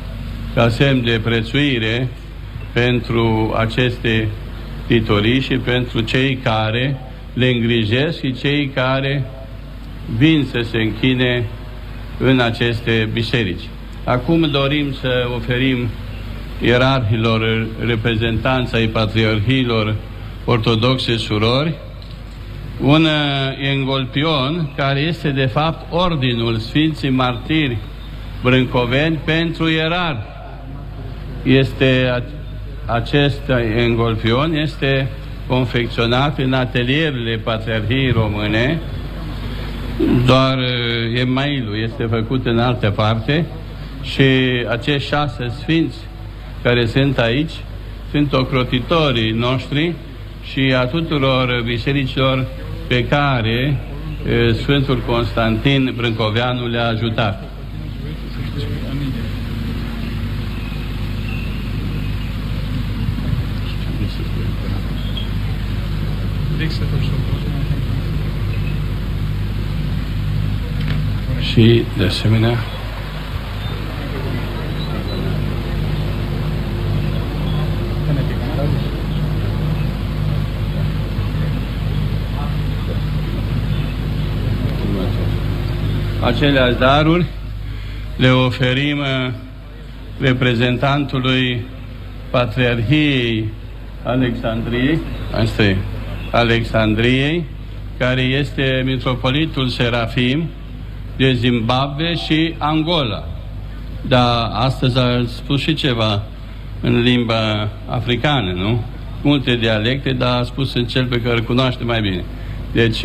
ca semn de prețuire pentru aceste titorii și pentru cei care le îngrijesc și cei care vin să se închine în aceste biserici. Acum dorim să oferim ierarhilor, reprezentanța ai patriarhiilor ortodoxe surori, un engolpion care este de fapt ordinul Sfinții Martiri Brâncoveni pentru ierar. Este acest engolpion este confecționat în atelierele Patriarhiei Române, doar emailul este făcut în altă parte, și acești șase sfinți care sunt aici sunt ocrotitorii noștri și a tuturor bisericilor pe care Sfântul Constantin Brâncoveanu le-a ajutat. Și, de asemenea, aceleași daruri le oferim uh, reprezentantului Patriarhiei Alexandriei, asta e, Alexandriei, care este Mitropolitul Serafim de Zimbabwe și Angola. Dar astăzi a spus și ceva în limba africană, nu? Multe dialecte, dar a spus în cel pe care îl cunoaște mai bine. Deci,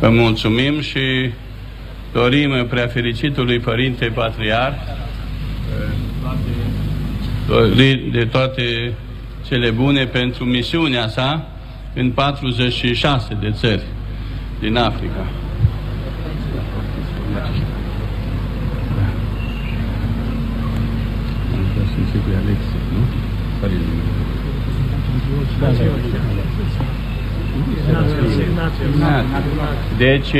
vă mulțumim și dorim prea fericitului Părinte Patriar de toate cele bune pentru misiunea sa în 46 de țări din Africa. Deci,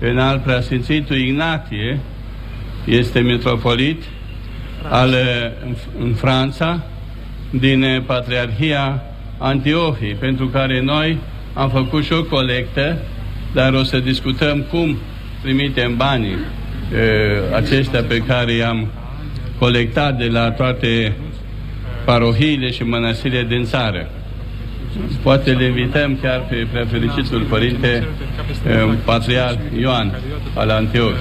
în al preasfințitul Ignatie este metropolit al, în, în Franța din Patriarhia Antiohiei, pentru care noi am făcut și o colectă, dar o să discutăm cum trimitem banii e, aceștia pe care i-am colectat de la toate parohiile și mănăstirile din țară. Poate le invităm chiar pe prefericitul Părinte eh, Patriarh Ioan al Antiochiei.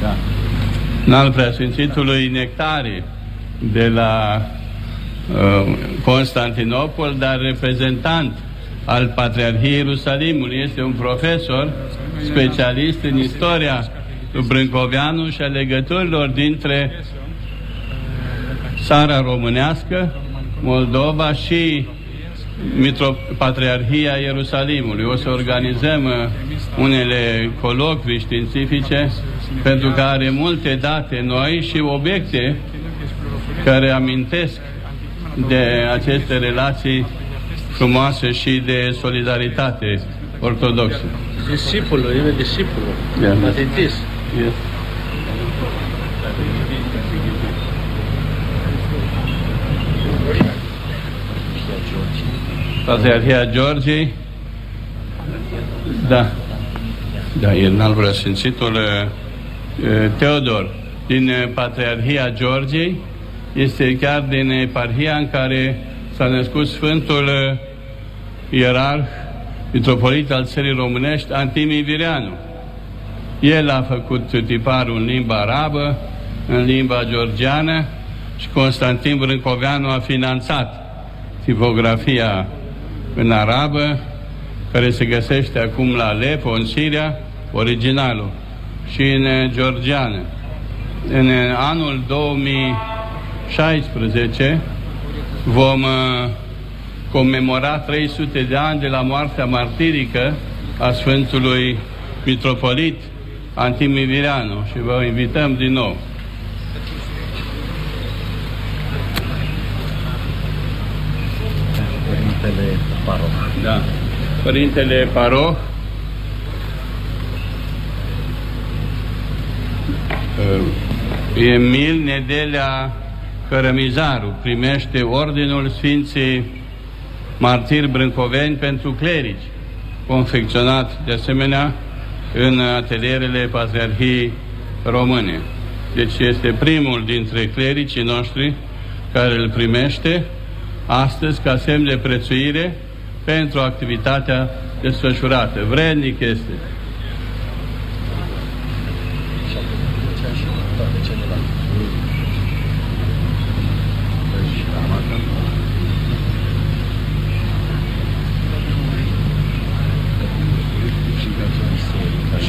Da. În al preasfințitului Nectare de la uh, Constantinopol, dar reprezentant al Patriarhiei Ierusalimului. Este un profesor specialist în istoria Brâncoveanu și a legăturilor dintre țara românească, Moldova și Patriarhia Ierusalimului. O să organizăm uh, unele colocvii științifice pentru că are multe date noi și obiecte care amintesc de aceste relații frumoase și de solidaritate ortodoxă. Discipulul, e discipulul, yeah. Yes. Patriarhia Georgiei, da, da, e în al preasfințitul Teodor din Patriarhia Georgiei, este chiar din eparhia în care s-a născut Sfântul Ierarh Mitropolit al țării românești, Antimii Vireanu. El a făcut tiparul în limba arabă, în limba georgiană și Constantin Brâncoveanu a finanțat tipografia în arabă, care se găsește acum la Alepo, în Siria, originalul, și în georgiană. În anul 2016 vom uh, comemora 300 de ani de la moartea martirică a Sfântului Mitropolit Antimivireanu și vă invităm din nou. Părintele Paroh. Da. Părintele Paroh Emil Nedelea Cărămizaru primește Ordinul Sfinței Martiri Brâncoveni pentru clerici, confecționat de asemenea în atelierele Patriarhiei Române. Deci este primul dintre clericii noștri care îl primește astăzi ca semn de prețuire pentru activitatea desfășurată. Vrednic este.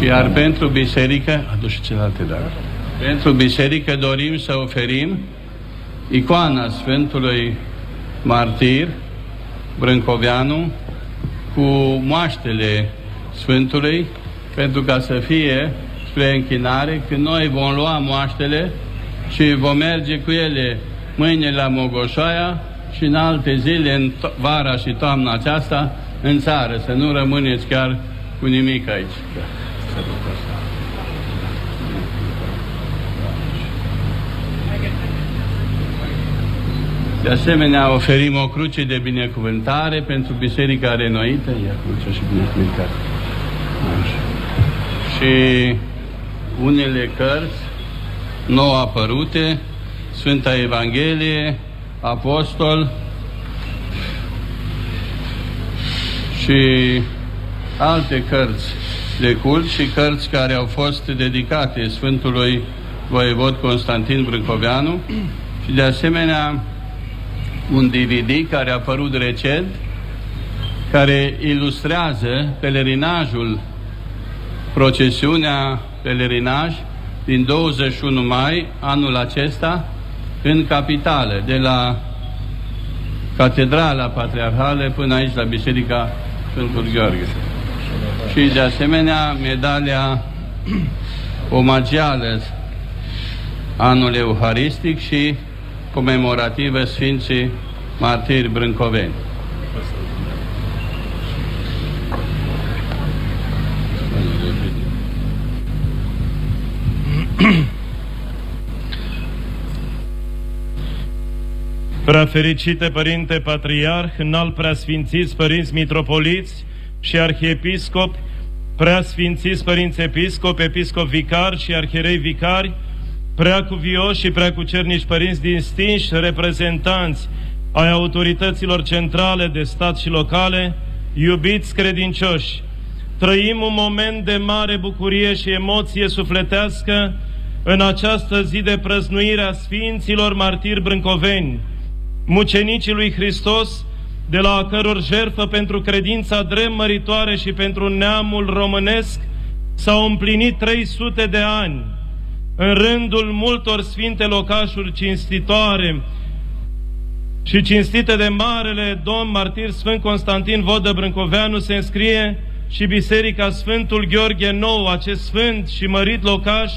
Iar pentru biserică, aduce celelalte dar. Pentru biserică dorim să oferim icoana Sfântului Martir Brâncoveanu cu moaștele Sfântului pentru ca să fie spre închinare când noi vom lua moaștele și vom merge cu ele mâine la Mogoșoaia și în alte zile, în vara și toamna aceasta, în țară, să nu rămâneți chiar cu nimic aici. De asemenea, oferim o cruce de binecuvântare pentru Biserica Renoită. Ia crucea și binecuvântare. Așa. Și unele cărți nou apărute, Sfânta Evanghelie, Apostol și alte cărți de cult și cărți care au fost dedicate Sfântului Voievod Constantin Brâncoveanu și de asemenea un DVD care a apărut recent care ilustrează pelerinajul, procesiunea pelerinaj din 21 mai anul acesta în capitală, de la Catedrala Patriarhală până aici la Biserica Sfântul Gheorghe. Și de asemenea medalia omagială anul euharistic și comemorativă Sfinții Martiri Brâncoveni. Prea fericite Părinte Patriarh, înalt preasfințiți Părinți Mitropoliți și Arhiepiscopi, preasfințiți Părinți Episcopi, Episcop Vicar și Arhierei Vicari, prea cuvioși și prea cucernici Părinți distinși, reprezentanți ai autorităților centrale de stat și locale, iubiți credincioși, trăim un moment de mare bucurie și emoție sufletească în această zi de prăznuire a Sfinților Martiri Brâncoveni, mucenicii lui Hristos, de la a căror jertfă pentru credința drept măritoare și pentru neamul românesc s-au împlinit 300 de ani. În rândul multor sfinte locașuri cinstitoare și cinstite de Marele Domn Martir Sfânt Constantin Vodă Brâncoveanu se înscrie și Biserica Sfântul Gheorghe Nou, acest sfânt și mărit locaș,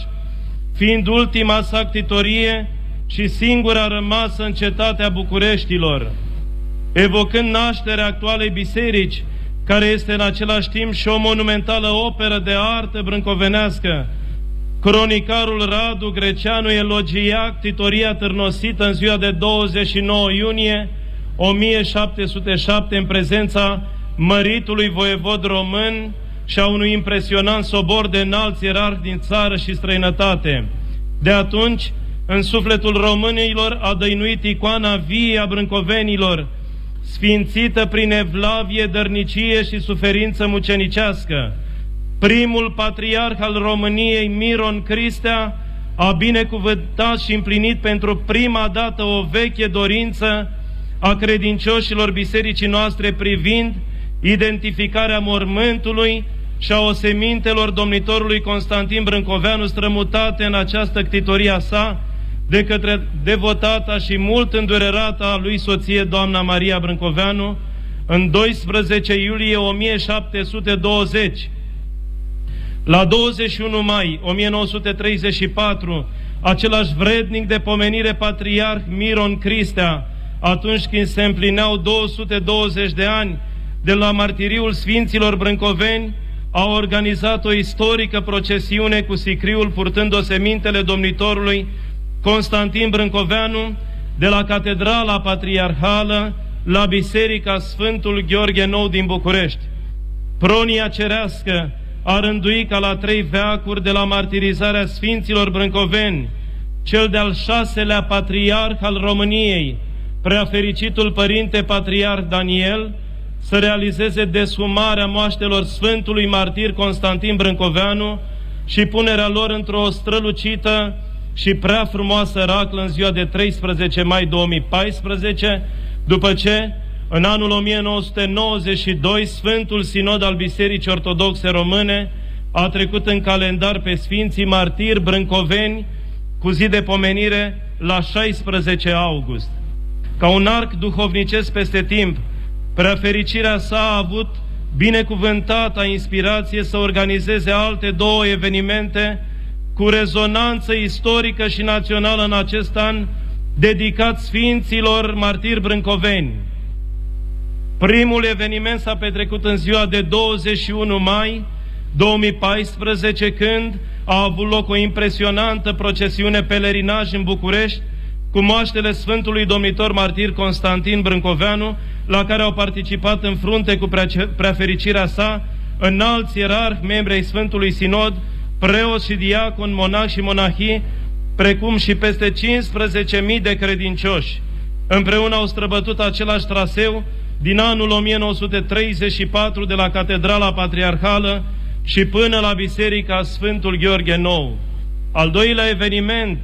fiind ultima sa ctitorie și singura rămasă în cetatea Bucureștilor, evocând nașterea actualei biserici, care este în același timp și o monumentală operă de artă brâncovenească. Cronicarul Radu Greceanu elogia ctitoria târnosită în ziua de 29 iunie 1707 în prezența măritului voievod român și a unui impresionant sobor de înalți ierarhi din țară și străinătate. De atunci, în sufletul românilor a dăinuit icoana vie a brâncovenilor, sfințită prin evlavie, dărnicie și suferință mucenicească. Primul patriarh al României, Miron Cristea, a binecuvântat și împlinit pentru prima dată o veche dorință a credincioșilor bisericii noastre privind identificarea mormântului și a osemintelor domnitorului Constantin Brâncoveanu strămutate în această ctitoria sa de către devotata și mult îndurerata lui soție doamna Maria Brâncoveanu în 12 iulie 1720. La 21 mai 1934, același vrednic de pomenire patriarh Miron Cristea, atunci când se împlineau 220 de ani de la martiriul Sfinților Brâncoveni, a organizat o istorică procesiune cu sicriul purtând osemintele domnitorului Constantin Brâncoveanu de la Catedrala Patriarhală la Biserica Sfântul Gheorghe Nou din București. Pronia cerească a rânduit ca la trei veacuri de la martirizarea Sfinților Brâncoveni, cel de-al șaselea patriarh al României, preafericitul Părinte Patriarh Daniel, să realizeze deshumarea moaștelor Sfântului Martir Constantin Brâncoveanu și punerea lor într-o strălucită și prea frumoasă raclă în ziua de 13 mai 2014, după ce, în anul 1992, Sfântul Sinod al Bisericii Ortodoxe Române a trecut în calendar pe Sfinții Martiri Brâncoveni cu zi de pomenire la 16 august. Ca un arc duhovnicesc peste timp, Preafericirea sa a avut binecuvântata inspirație să organizeze alte două evenimente cu rezonanță istorică și națională în acest an, dedicat Sfinților Martiri Brâncoveni. Primul eveniment s-a petrecut în ziua de 21 mai 2014, când a avut loc o impresionantă procesiune pelerinaj în București, cu moaștele Sfântului Domnitor Martir Constantin Brâncoveanu, la care au participat în frunte cu preafericirea sa înalți ierarhi, membri ai Sfântului Sinod, preoți și diacon, monahi și monahii, precum și peste 15.000 de credincioși. Împreună au străbătut același traseu din anul 1934 de la Catedrala Patriarhală și până la Biserica Sfântul Gheorghe Nou. Al doilea eveniment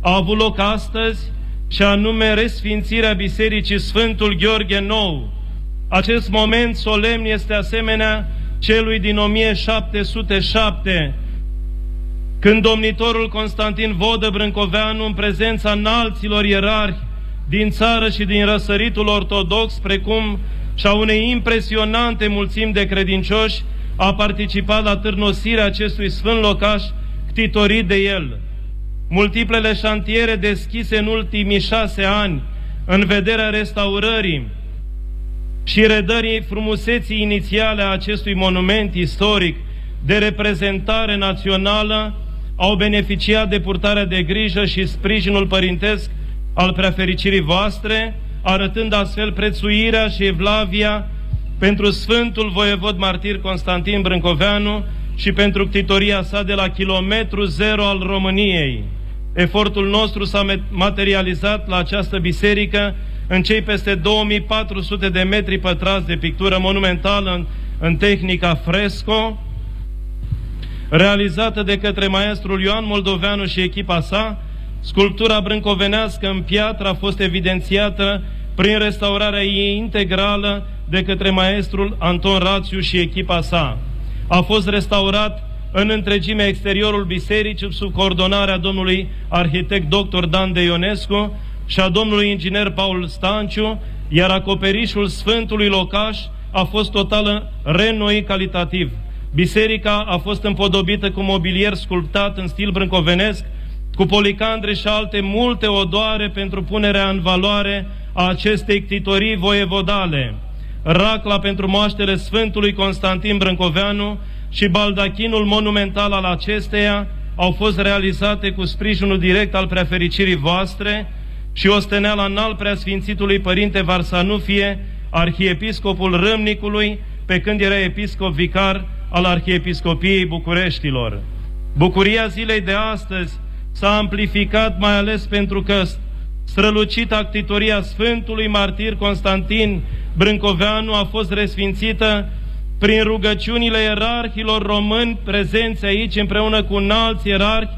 a avut loc astăzi și anume resfințirea Bisericii Sfântul Gheorghe Nou. Acest moment solemn este asemenea celui din 1707, când domnitorul Constantin Vodă Brâncoveanu, în prezența înalților ierarhi din țară și din răsăritul ortodox, precum și a unei impresionante mulțimi de credincioși, a participat la târnosirea acestui sfânt locaș ctitorit de el. Multiplele șantiere deschise în ultimii șase ani în vederea restaurării și redării frumuseții inițiale a acestui monument istoric de reprezentare națională au beneficiat de purtarea de grijă și sprijinul părintesc al preafericirii voastre, arătând astfel prețuirea și evlavia pentru Sfântul Voievod Martir Constantin Brâncoveanu și pentru ctitoria sa de la kilometru zero al României. Efortul nostru s-a materializat la această biserică în cei peste 2400 de metri pătrați de pictură monumentală în, în tehnica fresco, realizată de către maestrul Ioan Moldoveanu și echipa sa, sculptura brâncovenească în piatră a fost evidențiată prin restaurarea ei integrală de către maestrul Anton Rațiu și echipa sa. A fost restaurat în întregime exteriorul bisericii sub coordonarea domnului arhitect dr. Dan de Ionescu și a domnului inginer Paul Stanciu, iar acoperișul Sfântului Locaș a fost total renoit calitativ. Biserica a fost împodobită cu mobilier sculptat în stil brâncovenesc, cu policandre și alte multe odoare pentru punerea în valoare a acestei ctitorii voievodale. Racla pentru moaștele Sfântului Constantin Brâncoveanu și baldachinul monumental al acesteia au fost realizate cu sprijinul direct al prefericirii voastre și osteneala înalt preasfințitului Părinte Varsanufie, arhiepiscopul Râmnicului, pe când era episcop vicar al Arhiepiscopiei Bucureștilor. Bucuria zilei de astăzi s-a amplificat mai ales pentru că strălucita actitoria Sfântului Martir Constantin Brâncoveanu a fost resfințită prin rugăciunile ierarhilor români prezenți aici împreună cu înalți ierarhi,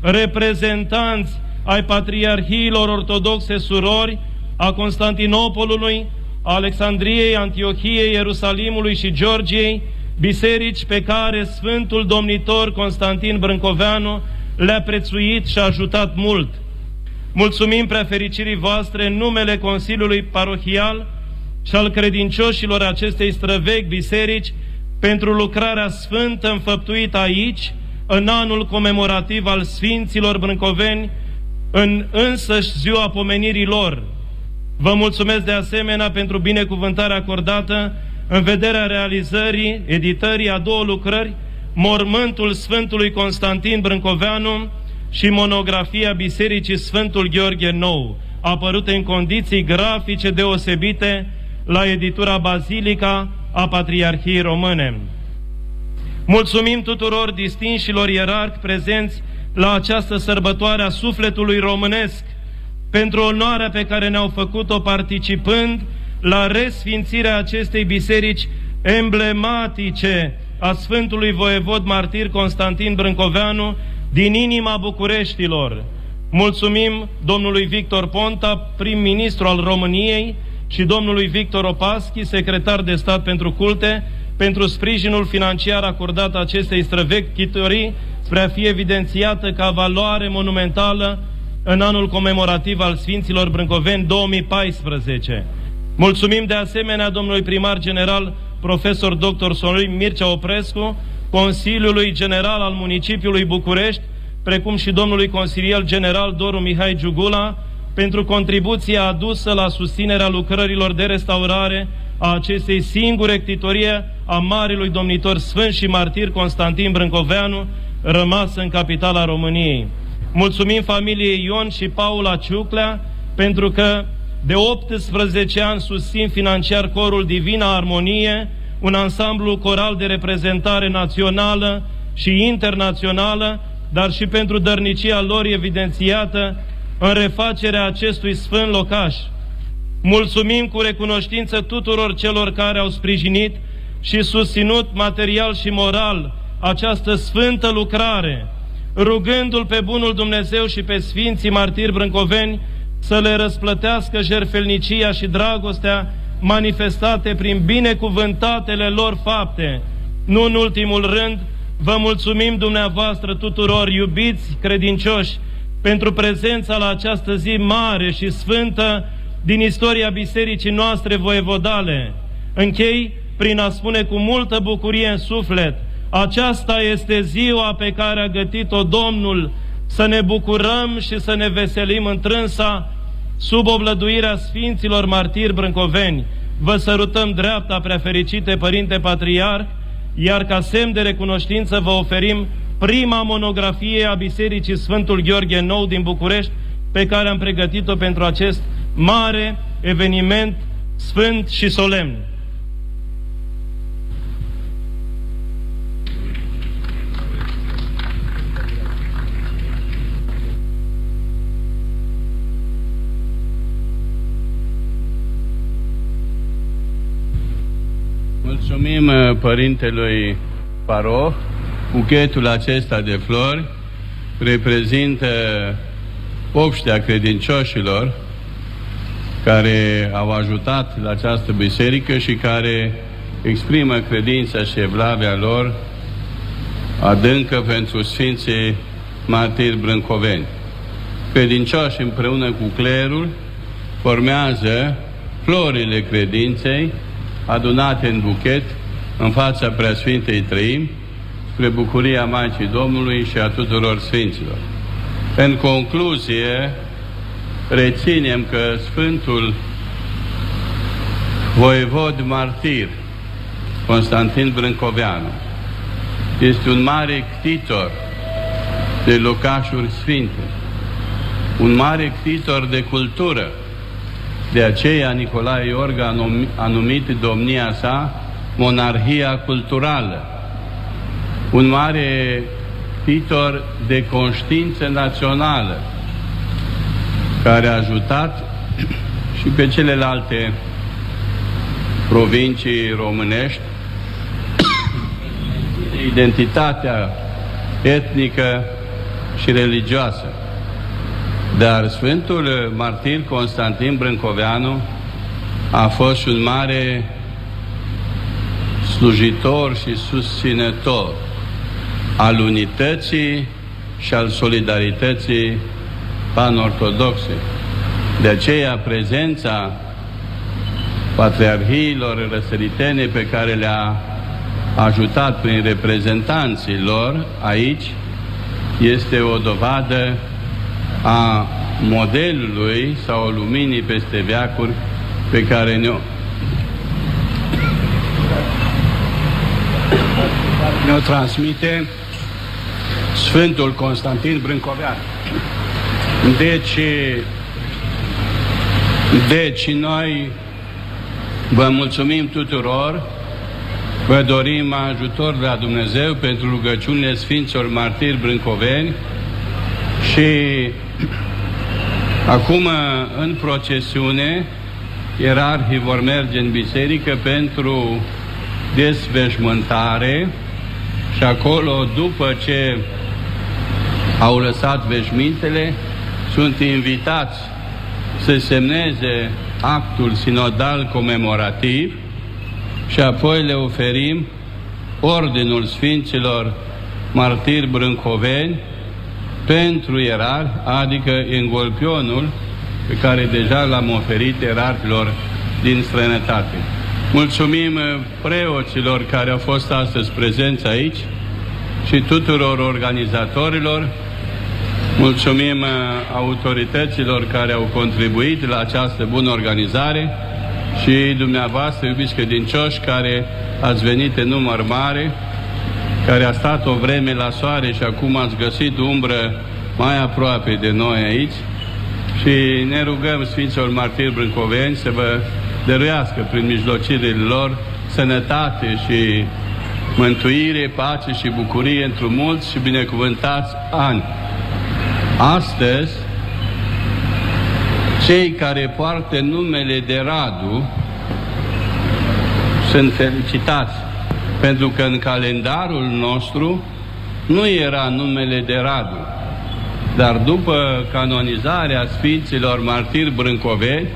reprezentanți ai patriarhiilor ortodoxe surori, a Constantinopolului, a Alexandriei, Antiohiei, Ierusalimului și Georgiei, biserici pe care Sfântul Domnitor Constantin Brâncoveanu le-a prețuit și a ajutat mult. Mulțumim prefericirii voastre în numele Consiliului Parohial și al credincioșilor acestei străvechi biserici pentru lucrarea sfântă înfăptuită aici, în anul comemorativ al Sfinților Brâncoveni, în însăși ziua pomenirii lor. Vă mulțumesc de asemenea pentru binecuvântarea acordată în vederea realizării, editării a două lucrări, Mormântul Sfântului Constantin Brâncoveanu și monografia Bisericii Sfântul Gheorghe Nou, apărute în condiții grafice deosebite la editura Bazilica a Patriarhiei Române. Mulțumim tuturor distinșilor ierarhi prezenți la această sărbătoare a sufletului românesc pentru onoarea pe care ne-au făcut-o participând la resfințirea acestei biserici emblematice a Sfântului Voievod Martir Constantin Brâncoveanu din inima Bucureștilor. Mulțumim domnului Victor Ponta, prim-ministru al României, și domnului Victor Opaschi, secretar de stat pentru culte, pentru sprijinul financiar acordat acestei străvechi chitorii spre a fi evidențiată ca valoare monumentală în anul comemorativ al Sfinților Brâncoveni 2014. Mulțumim de asemenea domnului primar general profesor dr. Sorin Mircea Oprescu, Consiliului General al Municipiului București, precum și domnului consilier general Doru Mihai Giugula, pentru contribuția adusă la susținerea lucrărilor de restaurare a acestei singure ctitorie a Marilui Domnitor Sfânt și Martir Constantin Brâncoveanu, rămas în capitala României. Mulțumim familiei Ion și Paula Ciuclea pentru că de 18 ani susțin financiar corul Divina Armonie, un ansamblu coral de reprezentare națională și internațională, dar și pentru dărnicia lor evidențiată în refacerea acestui sfânt locaș. Mulțumim cu recunoștință tuturor celor care au sprijinit și susținut material și moral această sfântă lucrare, rugându-L pe Bunul Dumnezeu și pe Sfinții Martiri Brâncoveni să le răsplătească jerfelnicia și dragostea manifestate prin binecuvântatele lor fapte. Nu în ultimul rând, vă mulțumim dumneavoastră tuturor iubiți credincioși pentru prezența la această zi mare și sfântă din istoria bisericii noastre voievodale. Închei prin a spune cu multă bucurie în suflet, aceasta este ziua pe care a gătit-o Domnul, să ne bucurăm și să ne veselim întrânsa sub oblăduirea Sfinților Martiri Brâncoveni. Vă sărutăm dreapta, prefericite Părinte Patriarh, iar ca semn de recunoștință vă oferim prima monografie a Bisericii Sfântul Gheorghe Nou din București, pe care am pregătit-o pentru acest mare eveniment sfânt și solemn. Mulțumim uh, Părintelui Paroh. Buchetul acesta de flori reprezintă obștea credincioșilor care au ajutat la această biserică și care exprimă credința și evlavia lor adâncă pentru Sfinții Martiri Brâncoveni. Credincioși împreună cu clerul formează florile credinței adunate în buchet în fața Preasfintei Trăim, spre bucuria Maicii Domnului și a tuturor Sfinților. În concluzie, reținem că Sfântul Voievod Martir, Constantin Brâncoveanu, este un mare ctitor de locașuri sfinte, un mare ctitor de cultură, de aceea Nicolae Iorga a numit domnia sa monarhia culturală, un mare titor de conștiință națională, care a ajutat și pe celelalte provincii românești identitatea etnică și religioasă. Dar Sfântul Martir Constantin Brâncoveanu a fost și un mare slujitor și susținător al unității și al solidarității panortodoxe. De aceea prezența patriarhiilor răsăritene pe care le-a ajutat prin reprezentanții lor aici este o dovadă a modelului sau luminii peste veacuri pe care ne-o ne-o transmite Sfântul Constantin Brâncovean. Deci, deci noi vă mulțumim tuturor, vă dorim ajutor de la Dumnezeu pentru rugăciunile Sfinților Martiri Brâncoveni și acum în procesiune ierarhii vor merge în biserică pentru desveșmântare și acolo, după ce au lăsat veșmintele, sunt invitați să semneze actul sinodal comemorativ și apoi le oferim Ordinul Sfinților Martiri Brâncoveni pentru ierarhi, adică engolpionul pe care deja l-am oferit ierarhilor din străinătate. Mulțumim preoților care au fost astăzi prezenți aici și tuturor organizatorilor. Mulțumim uh, autorităților care au contribuit la această bună organizare și dumneavoastră, iubiți credincioși, care ați venit în număr mare, care a stat o vreme la soare și acum ați găsit umbră mai aproape de noi aici și ne rugăm Sfinților Martiri Brâncoveni să vă dăruiască prin mijlocirile lor sănătate și mântuire, pace și bucurie într mulți și binecuvântați ani. Astăzi, cei care poartă numele de Radu sunt felicitați, pentru că în calendarul nostru nu era numele de Radu, dar după canonizarea Sfinților Martiri Brâncoveni,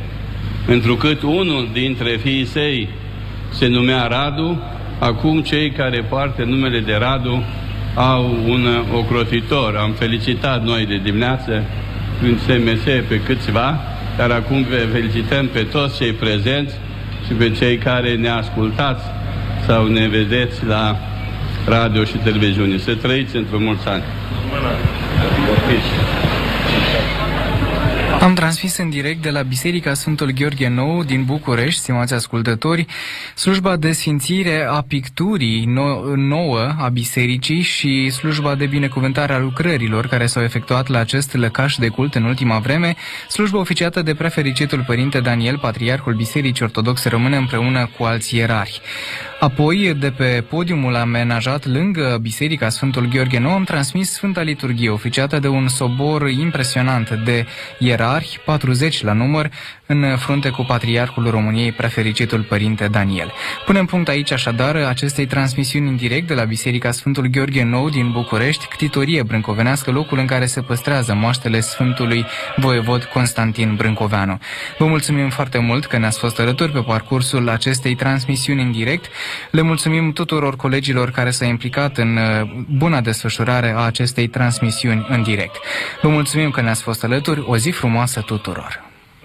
întrucât unul dintre fiii săi se numea Radu, acum cei care poartă numele de Radu au un ocrotitor. Am felicitat noi de dimineață prin SMS pe câțiva, dar acum felicităm pe toți cei prezenți și pe cei care ne ascultați sau ne vedeți la radio și televiziune. Să trăiți într-un mulți ani. Am transmis în direct de la Biserica Sfântul Gheorghe Nou din București, stimați ascultători, slujba de sfințire a picturii nouă a bisericii și slujba de binecuvântare a lucrărilor care s-au efectuat la acest lăcaș de cult în ultima vreme, slujba oficiată de prefericitul Părinte Daniel, Patriarhul Bisericii Ortodoxe Române împreună cu alți ierari. Apoi, de pe podiumul amenajat lângă Biserica Sfântul Gheorghe Nou, am transmis Sfânta Liturghie, oficiată de un sobor impresionant de ierarhi, 40 la număr, în frunte cu Patriarhul României, prefericitul Părinte Daniel. Punem punct aici așadar acestei transmisiuni în direct de la Biserica Sfântul Gheorghe Nou din București, ctitorie brâncovenească, locul în care se păstrează moaștele Sfântului Voievod Constantin Brâncoveanu. Vă mulțumim foarte mult că ne-ați fost alături pe parcursul acestei transmisiuni în direct. Le mulțumim tuturor colegilor care s-au implicat în uh, buna desfășurare a acestei transmisiuni în direct. Vă mulțumim că ne-ați fost alături. O zi frumoasă tuturor!